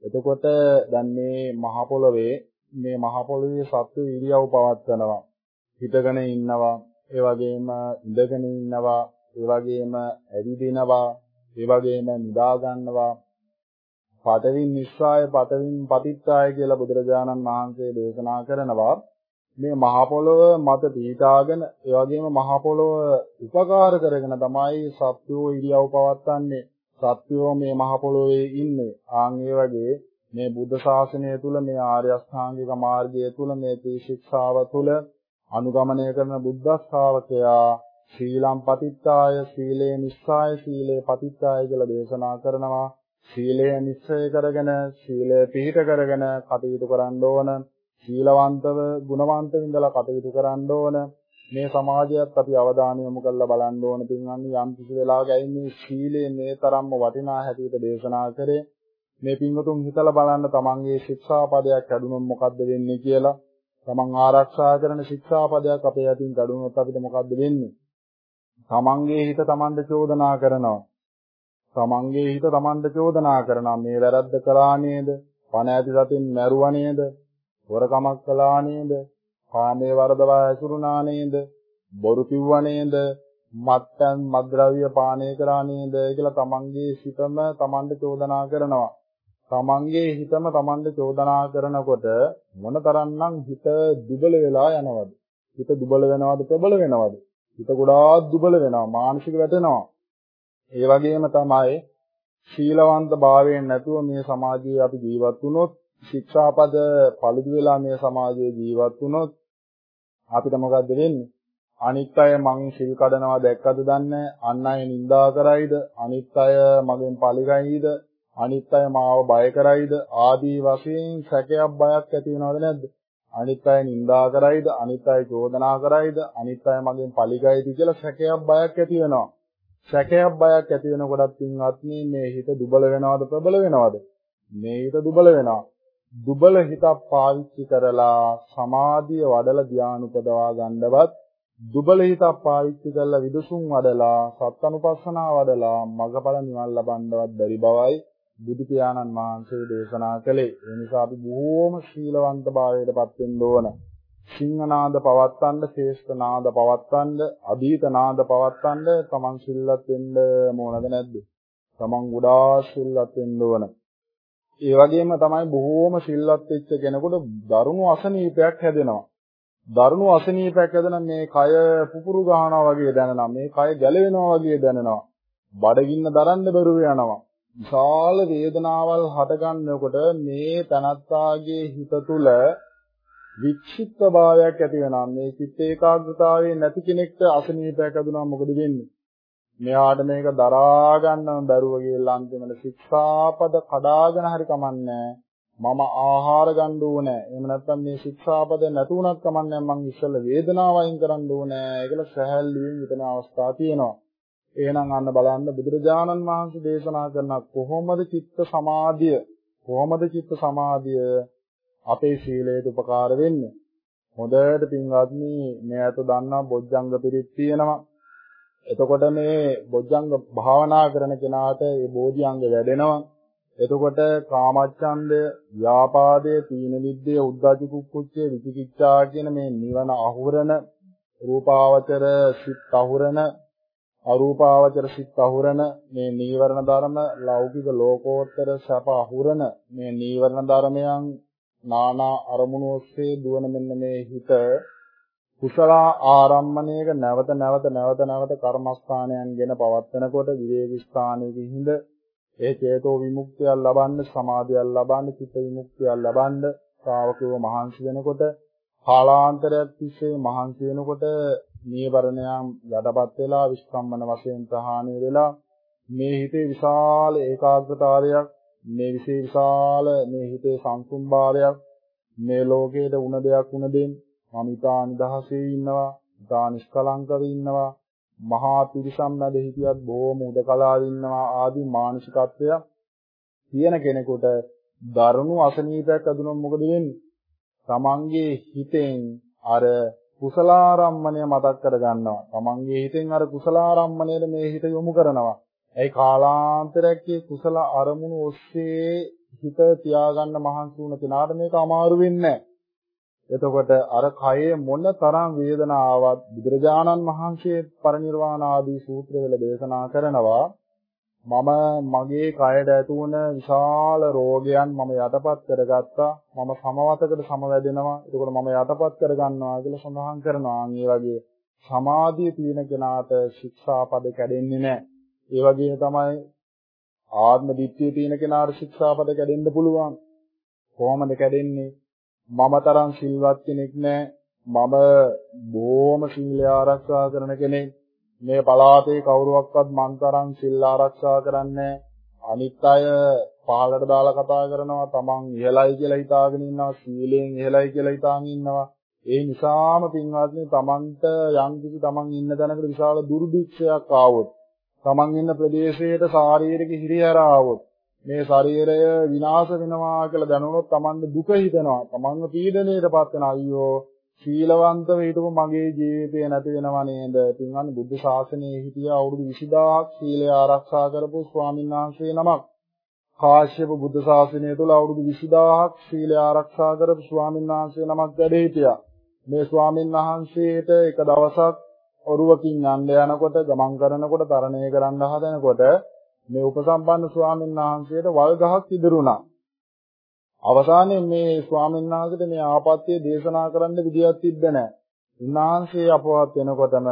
එතකොට දැන් මේ මහ පොළවේ මේ මහ පොළොවේ සත්ව ඉරියව් පවත්වනවා. හිටගෙන ඉන්නවා, ඒ වගේම ඉඳගෙන ඉන්නවා, ඒ වගේම ඇවිදිනවා, ඒ වගේම නිදා ගන්නවා. පඨවින් නිස්සාය පඨවින් පතිත්තාය කියලා බුදුරජාණන් වහන්සේ දේශනා කරනවා. මේ මහ පොළොව මත පිහිටාගෙන ඒ වගේම මහ පොළොව උපකාර කරගෙන තමයි සත්වෝ ඉරියව් පවත්වන්නේ. සත්වෝ මේ මහ පොළොවේ ඉන්නේ. ආන් ඒ වගේ මේ බුද්ධ ශාසනය තුල මේ ආර්ය අෂ්ටාංගික මාර්ගය තුල මේ ත්‍රිශික්ෂාව තුල අනුගමනය කරන බුද්ධ ශ්‍රාවකයා ශීලම් පතිත්තාය සීලේ නිස්සාය සීලේ පතිත්තාය කියලා දේශනා කරනවා සීලය නිස්සය කරගෙන සීලය පිහිට කරගෙන කටයුතු කරන්න ඕන සීලවන්තව ගුණවන්ත ඉඳලා කටයුතු කරන්න ඕන මේ සමාජයත් අපි අවධානය යොමු කරලා බලන්න ඕන පින්වන්නේ යම් කිසි වෙලාවක ඇයි සීලේ මේ තරම්ම වටිනා හැටියට දේශනා කරේ මේ පින්වතුන් හිතලා බලන්න තමන්ගේ ශික්ෂාපදයක් කැඩුනොත් මොකද්ද වෙන්නේ කියලා. තමන් ආරක්ෂා කරන ශික්ෂාපදයක් අපේ අතින් කැඩුනොත් අපිට මොකද්ද වෙන්නේ? තමන්ගේ හිත තමන්ට චෝදනා කරනවා. තමන්ගේ හිත තමන්ට චෝදනා කරනවා මේ වැරද්ද කළා නේද? පණ ඇති සතින් මැරුවා නේද? හොරකමක් කළා නේද? කාමයේ වරදවා ඇසුරුනා නේද? බොරු කිව්වා නේද? මත්පැන් මද්ද්‍රව්‍ය පානය කරා නේද කියලා තමන්ගේ සිතම තමන්ට චෝදනා කරනවා. තමන්ගේ හිතම තමන්ට චෝදනා කරනකොට මොනතරම්නම් හිත දුබල වෙලා යනවද? හිත දුබල වෙනවද ප්‍රබල වෙනවද? හිත ගොඩාක් දුබල වෙනවා මානසික වැටෙනවා. ඒ වගේම තමයි ශීලවන්ත භාවයෙන් නැතුව මේ සමාජයේ අපි ජීවත් වුණොත් ශික්ෂාපද පළුදු වෙලා මේ සමාජයේ ජීවත් වුණොත් අපිට මොකද්ද වෙන්නේ? අනිත් අය මං සිල් කඩනවා දැක්කද දන්නේ අන් අය නිඳා කරයිද අනිත් අය මගෙන් පරිගයිද අනිත් අය මාව බය කරයිද ආදී වශයෙන් සැකයක් බයක් ඇති වෙනවද නැද්ද? අනිත් අය නිඳා කරයිද අනිත් අය චෝදනා කරයිද අනිත් අය මගෙන් පලිගයිද කියලා සැකයක් බයක් ඇති වෙනවා. සැකයක් බයක් ඇති වෙනකොටත් පින්වත්නි මේ හිත දුබල වෙනවද ප්‍රබල වෙනවද? මේ හිත දුබල වෙනවා. දුබල හිතක් පාවිච්චි කරලා සමාධිය වඩලා ධ්‍යාන උපදවා ගන්නවත් දුබල හිතක් පාවිච්චි කරලා විදුසුම් වඩලා සත්අනුපස්සනාව වඩලා මගඵල නිවන් ලබන්නවත් බැරි බවයි බුදු පියාණන් වහන්සේ දේශනා කළේ. ඒ නිසා අපි බොහෝම ශීලවන්ත භාවයට පත් වෙන්න ඕන. සිංහනාද පවත්තන්න, ශේෂ්ඨ නාද පවත්තන්න, අභීත නාද පවත්තන්න තමන් සිල්වත් වෙන්න ඕනද නැද්ද? තමන් ගොඩාක් සිල්වත් වෙන්න ඕන. ඒ වගේම තමයි බොහෝම සිල්වත් වෙච්ච කෙනෙකුට දරුණු අසනීපයක් හැදෙනවා. දරුණු අසනීපයක් හැදෙන මේ කය පුපුරු ගන්නවා වගේ දැනෙනවා. මේ කය ගැලවෙනවා වගේ දැනෙනවා. බඩගින්න දරන්න බැරුව යනවා. විශාල වේදනාවල් හටගන්නකොට මේ තනත්තාගේ හිත තුළ වික්ෂිප්ත භාවයක් ඇති වෙනවා. මේ චිත්ත ඒකාග්‍රතාවයේ නැති කෙනෙක්ට අසනීපයක් ඇදුනා මොකද වෙන්නේ? මෙයාට මේක දරා ගන්නම බැරුව ගිහලා අන්තිමට ශික්ෂාපද කඩාගෙන හරි කමන්නේ මම ආහාර ගන්න ඕනේ. එහෙම නැත්නම් මේ ශික්ෂාපද නැතුණත් කමන්නේ මං ඉස්සෙල්ලා වේදනාව අයින් කරන්න ඕනේ කියලා සැහැල්ලුවෙන් හිතන අවස්ථා තියෙනවා. එහෙනම් අන්න බලන්න බුදුරජාණන් වහන්සේ දේශනා කරන කොහොමද චිත්ත සමාධිය කොහොමද චිත්ත සමාධිය අපේ සීලයට උපකාර වෙන්නේ. හොඳට පින්වත්නි මේ අත දන්නා බොජ්ජංග පිරිත් තියෙනවා. එතකොට මේ බොජ්ජංග භාවනා කරන කෙනාට මේ බෝධිඅංග වැඩෙනවා. එතකොට කාමච්ඡන්දය, ව්‍යාපාදය, තීන මිද්දය, උද්ධච්ච කුක්කුච්චය, විචිකිච්ඡා කියන මේ නිවන අහුරන රූපාවචර සිත් අහුරන අරූපාවචර සිත් අහුරන මේ නීවරණ ධර්ම ලෞකික ලෝකෝත්තර සැප අහුරන මේ නීවරණ ධර්මයන් නානා අරමුණු ඔස්සේ දුවන මෙන්න මේ හිත කුසල ආරම්මණයක නැවත නැවත නැවත නැවත කර්මස්ථානයන්ගෙන පවත්නකොට විවේක ස්ථානයේ හිඳ ඒ චේතෝ විමුක්තිය ලබන්න සමාධිය ලබන්න චිත්ත විමුක්තිය ලබන්න ශ්‍රාවකව මහන්සි වෙනකොට කාලාන්තරයක් තිස්සේ මහන්සි වෙනකොට නීවරණයන් යටපත් වෙලා විස්කම්මන වශයෙන් ප්‍රහාණය වෙලා මේ හිතේ විශාල ඒකාග්‍රතාවයක් මේ විශේෂ විශාල මේ හිතේ සංසුන්භාවයක් මේ ලෝකයේ උණ දෙයක් උණ දෙන් මම ඊතා නිදහසේ ඉන්නවා ඊතා නිෂ්කලංකව ඉන්නවා මහා පිරිසම් මැද හිටියත් බොහොම උදකලාව ඉන්නවා ආදී මානසිකත්වයක් තියෙන කෙනෙකුට දරුණු අසනීපයක් ඇදුනොත් මොකද වෙන්නේ? තමන්ගේ හිතෙන් අර කුසලාරම්මණය මතක් කර ගන්නවා. තමන්ගේ හිතෙන් අර කුසලාරම්මණයට මේ හිත යොමු කරනවා. ඒ කාලාන්තරයේ කුසල අරමුණු ඔස්සේ හිත තියාගන්න මහන්සි වුණ කෙනාට මේක අමාරු වෙන්නේ එතකොට අර කයේ මොන තරම් වේදනාවක් බුදුරජාණන් වහන්සේ පරිනිර්වාණ ආදී සූත්‍රවල දේශනා කරනවා මම මගේ කයට ඇති වුණ විශාල රෝගයන් මම යටපත් කරගත්තා මම සමවතකට සමවැදෙනවා එතකොට මම යටපත් කරගන්නවා කියලා සඳහන් කරනවා ඒ වගේ සමාධිය තියෙන කෙනාට ශික්ෂාපද කැඩෙන්නේ නැහැ ඒ වගේ තමයි ආත්ම දිට්ඨිය තියෙන කෙනාට ශික්ෂාපද කැඩෙන්න පුළුවන්. කොහොමද කැඩෙන්නේ? මම තරම් සිල්වත් කෙනෙක් නෑ. මම බොහොම සීලය ආරක්ෂා කරන කෙනෙක්. මේ පළාතේ කවුරුවක්වත් මං තරම් සිල් ආරක්ෂා කරන්නේ අනිත් අය පහලට දාලා කතා කරනවා තමන් ඉහළයි කියලා හිතාගෙන ඉන්නවා සීලයෙන් ඉහළයි කියලා හිතාගෙන ඉන්නවා ඒ නිසාම පින්වත්නි තමන්ට යම් කිසි තමන් ඉන්න තැනකට විශාල දුර්භික්ෂයක් ආවොත් තමන් ඉන්න ප්‍රදේශයට ශාරීරික හිරිහැර ආවොත් මේ ශරීරය විනාශ වෙනවා කියලා දැනුනොත් තමන්ට දුක හිතෙනවා. තමන්ව පීඩණයටපත් වෙන අයියෝ ශීලවන්තව හිටපු මගේ ජීවිතේ නැති වෙනවා නේද? පින්වත්නි බුද්ධ ශාසනයේ හිටිය අවුරුදු 20000ක් සීලය ආරක්ෂා කරපු ස්වාමීන් වහන්සේ නමක්. කාශ්‍යප බුද්ධ ශාසනය තුළ අවුරුදු 20000ක් සීලය ආරක්ෂා කරපු ස්වාමීන් වහන්සේ නමක් වැඩ හිටියා. මේ ස්වාමීන් වහන්සේට එක දවසක් ඔරුවකින් යන්න යනකොට ගමන් කරනකොට තරණය කරන්න හදනකොට මේ උපසම්පන්න ස්වාමීන් වහන්සේට වල් ගහක් ඉදිරුණා. අවසානයේ මේ ස්වාමීන් වහන්සේට මේ ආපත්‍ය දේශනා කරන්න විදියක් තිබ්බේ නැහැ. උන්වහන්සේ අපවත් වෙනකොටම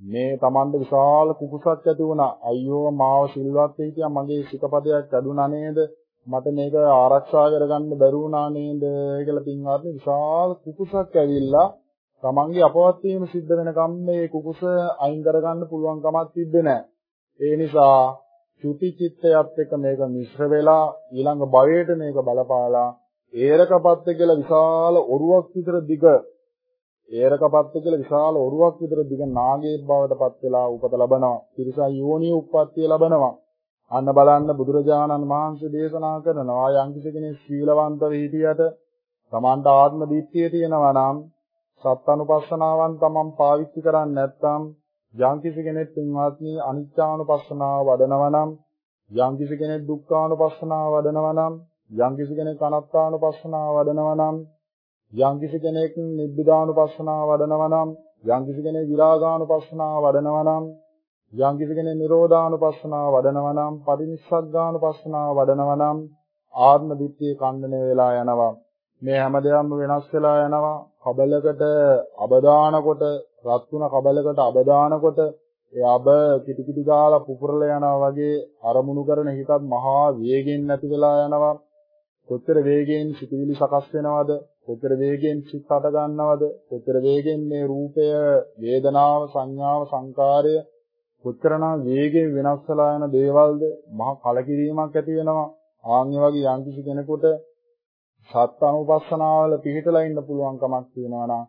මේ Tamande විශාල කුකුසක් ඇති වුණා. අයියෝ මාව සිල්වත් හිටියා මගේ සිකපදයක් ඇදුණා නේද? මට මේක ආරක්ෂා කරගන්න බැරි වුණා නේද කියලා පින්වත්නි විශාල කුකුසක් ඇවිල්ලා තමන්ගේ අපවත් වීම සිද්ධ වෙනකම් මේ කුකුස අයින් කරගන්න පුළුවන් කමක් තිබ්බේ නැහැ. ඒ නිසා චුති චිත්තයත් එක්ක මේක මිශ්‍ර වෙලා ඊළඟ භවයට මේක බලපාලා ඒරකපත්ත කියලා විශාල ඔරුවක් විතර දිග ඒරකපත්ත කියලා විශාල ඔරුවක් විතර දිග නාගයෙක් බවට පත් වෙලා උපත ලබනවා. තිරසා යෝනිය උප්පත්තිය ලබනවා. අන්න බලන්න බුදුරජාණන් වහන්සේ දේශනා කරනවා යම්කිසි කෙනෙක් සීලවන්තව හිටියට සමාන්ත ආත්ම දිට්ඨිය තියෙනවා නම් සත්‍යානුපස්සනාවන් තමන් පාවිච්චි කරන්නේ නැත්නම් යම්කිසි කෙනෙක් පින්වත්නි අනිච්චානුපස්සනාව වඩනවා නම් යම්කිසි කෙනෙක් දුක්ඛානුපස්සනාව වඩනවා නම් යම්කිසි කෙනෙක් අනාත්මානුපස්සනාව වඩනවා නම් යම්කිසි කෙනෙක් නිබ්බිදානුපස්සනාව වඩනවා නම් යම්කිසි කෙනෙක් විරාගානුපස්සනාව වඩනවා නම් යම්කිසි කෙනෙක් නිරෝධානුපස්සනාව වඩනවා නම් පටිනිස්සග්ගානුපස්සනාව වඩනවා නම් ආත්ම දිට්ඨිය ඛණ්ඩනය වෙලා යනවා. මේ හැමදේම වෙනස් වෙලා යනවා. කබලකට අබදාන කොට රත් වුණ කබලකට අබදාන කොට ඒ අබ කිටි කිටි ගාලා පුපුරලා යනවා වගේ අරමුණු කරන හිතත් මහා වේගෙන් නැති වෙලා යනවා. කොතර වේගෙන් සිතුවිලි සකස් වෙනවද? කොතර වේගෙන් සිත් හට ගන්නවද? කොතර වේගෙන් මේ රූපය වේදනාව සංඥාව සංකාරය කොතරනම් වේගෙන් වෙනස් වෙලා යන දේවල්ද? මහා කලකිරීමක් ඇති වෙනවා. ආන්‍ය වගේ යම්කිසි කෙනෙකුට සත්‍යානුපස්සනාවල පිහිටලා ඉන්න පුළුවන් කමක් තියෙනවා නම්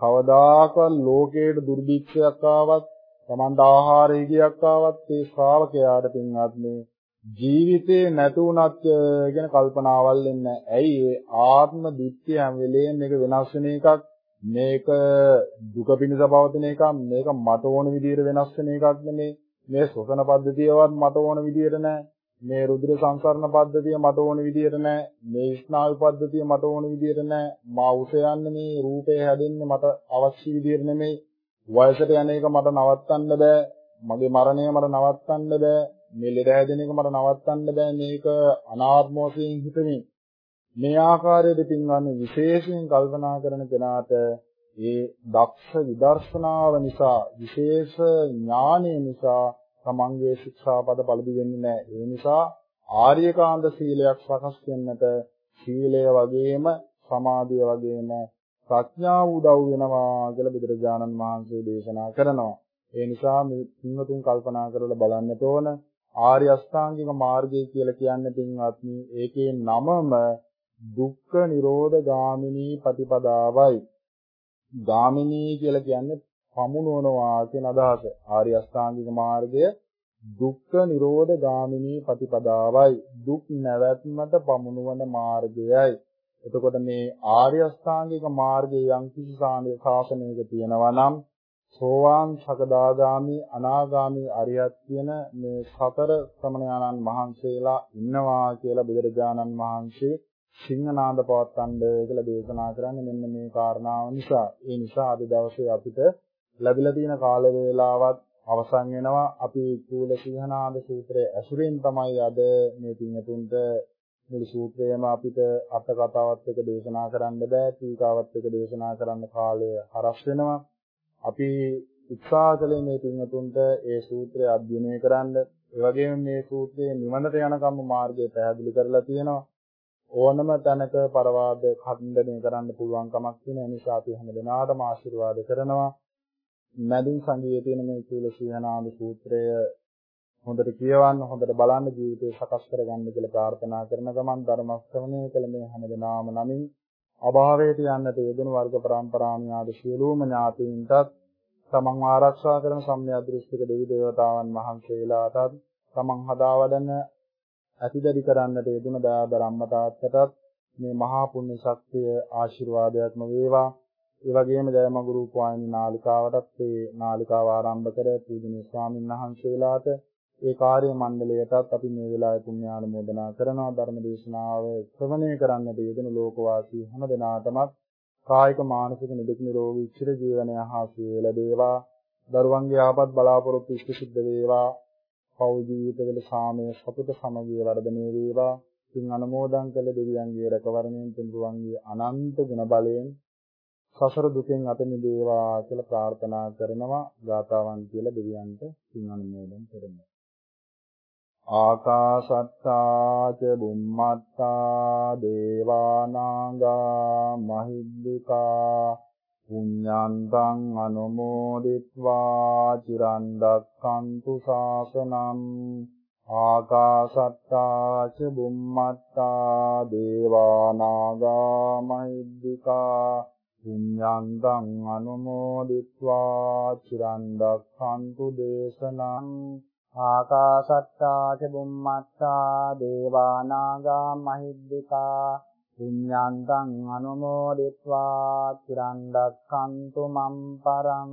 කවදාකවත් ලෝකයේ දුර්භික්ෂයක් ආවත් Tamanta ආහාර ඉගයක් ආවත් ඒ ශ්‍රාවකයාට පින්වත් මේ ජීවිතේ නැතුණත් කියන කල්පනාවල් එන්නේ ඇයි ඒ ආත්ම දිට්ඨිය හැම වෙලේම මේක වෙනස් වෙන එකක්? මේක දුක පිණිස පවතින එකක් මේක මට ඕන විදිහට වෙනස් වෙන එකක් නෙමේ මේ ශෝෂණ පද්ධතියවත් මට ඕන විදිහට නෑ මේ රුධිර සංසරණ පද්ධතිය මට ඕන විදිහට නෑ. මේ ස්නායු පද්ධතිය මට ඕන විදිහට නෑ. මා උස යන්නේ මේ රූපේ හැදෙන්නේ මට අවශ්‍ය විදිහට නෙමෙයි. වයසට යන එක මට නවත්තන්න බෑ. මගේ මරණය මට නවත්තන්න බෑ. මේ ලෙඩ හැදෙන එක මට නවත්තන්න බෑ. මේක අනාත්ම වශයෙන් හිතමින්. මේ ආකාරයට පින්වන්නේ විශේෂයෙන් කල්පනා කරන කෙනාට ඒ දක්ෂ විදර්ශනාව නිසා විශේෂ ඥානය නිසා තමන්ගේ ශික්ෂාපද පළදි වෙන්නේ නැහැ. ඒ නිසා ආර්යකාන්ත සීලයක් සකස් වෙන්නට සීලය වගේම සමාධිය වගේම ප්‍රඥාව උදව් වෙනවා කියලා බුදුරජාණන් වහන්සේ දේශනා කරනවා. ඒ නිසා මේ පින්වතුන් කල්පනා කරලා බලන්නට ඕන ආර්ය අෂ්ටාංගික මාර්ගය කියලා කියන්නේ පින්වත්නි ඒකේ නමම දුක්ඛ නිරෝධ ගාමිනී ප්‍රතිපදාවයි. ගාමිනී කියලා කියන්නේ පමුණුවනවා කියන අදහස. ආර්ය අෂ්ටාංගික මාර්ගය දුක්ඛ නිරෝධ ගාමිනී ප්‍රතිපදාවයි. දුක් නැවැත්මට පමුණුවන මාර්ගයයි. එතකොට මේ ආර්ය අෂ්ටාංගික මාර්ගයේ යම් කිසි ශාසනයක තියෙනවා නම් සෝවාන් සකදාගාමි අනාගාමි අරියත් කියන මේ සතර ශ්‍රමණයාණන් වහන්සේලා ඉන්නවා කියලා බුදුරජාණන් වහන්සේ සිංහනාද පවත්තන්න කියලා දේශනා කරන්නේ මෙන්න මේ කාරණාව නිසා. ඒ නිසා අද දවසේ අපිට ලැබිලා තියෙන කාල වේලාවත් අවසන් වෙනවා. අපි චූල සිංහනාද සූත්‍රයේ ඇසුරෙන් තමයි අද මේ පින්තුන්ට මුළු සූත්‍රයම අපිට අට කතාවත් එක දේශනා කරන්න බෑ. ටීකාවත් එක දේශනා කරන්න කාලය හරස් වෙනවා. අපි උත්සාහ කළේ මේ පින්තුන්ට ඒ සූත්‍රය අධ්‍යයනය කරන්න. ඒ වගේම මේ සූත්‍රයේ නිවනට යනකම් මාර්ගය පැහැදිලි කරලා තියෙනවා. ඕනම තැනක පරවාද ඛණ්ඩණය කරන්න පුළුවන් කමක් තියෙන නිසා අපි හැමදෙනාටම ආශිර්වාද කරනවා. මැදින් සංගයේ තියෙන මේ සීල සීහනාද සූත්‍රය හොඳට කියවන්න හොඳට බලන්න ජීවිතේ සකස් කරගන්න කියලා ප්‍රාර්ථනා කරන ගමන් ධර්ම ශ්‍රවණය කළ මේ හැමදෙනාම නමින් අභාවයට යන්නට යෙදුණු වර්ග පරම්පරාණී ආදී සියලුම ඥාතීන්ටත් තමන් ආරක්ෂා කරන සම්මිය දෘෂ්ටික දෙවි දේවතාවන් වහන්සේලාටත් තමන් හදා වඩන ඇතිදරි කරන්නට යෙදුණු දයාබර අම්මා තාත්තටත් මේ මහා පුණ්‍ය ශක්තිය ආශිර්වාදයක්ම වේවා. ඒ වගේම ජයමගුරු රූපවාහිනී නාලිකාවටත් ඒ නාලිකාව ආරම්භ කර පූජනීය ස්වාමීන් වහන්සේලාට ඒ කාර්ය මණ්ඩලයටත් අපි මේ වෙලාවේ පුණ්‍යානුමෝදනා කරනවා. ධර්ම දේශනාව ශ්‍රවණය කරන්නට යෙදෙන ලෝකවාසී හැම දෙනාටම කායික මානසික නිදුක් නිරෝගී චිර ජීවනය හා සුවය ලැබේවා. දරුවන්ගේ ආපත් බලාපොරොත්තු ඉෂ්ට සිද්ධ වේවා. පෞල් ජීවිතවල සාමය සතුට සමගිය වර්ධනය වේවා. පින් අනුමෝදන් කළ දෙවියන්ගේ රැකවරණයෙන් තුන්රුවන්ගේ අනන්ත ගුණ බලයෙන් සසර දුකෙන් අත මිදේවා කියලා ප්‍රාර්ථනා කරනවා ගාතාවන් කියලා දෙවියන්ට පින් අනුමෝදන් කරනවා. ආකාශත්තා ච බුම්මත්තා දේවානාගා මහිද්దికා පුඤ්ඤන්තං අනුමෝදිත්වා චිරන් දක්ඛන්තු ශාසනං ආකාශත්තා ච බුම්මත්තා දේවානාගා මහිද්దికා පුඤ්ඤන්තං අනුමෝදිත්වා චිරන් රක්ඛන්තු දේශනං ආකාශට්ටා ච බුම්මත්තා දේවානාගා මහිද්దికා පුඤ්ඤන්තං අනුමෝදිත්වා චිරන් රක්ඛන්තු මම් පරං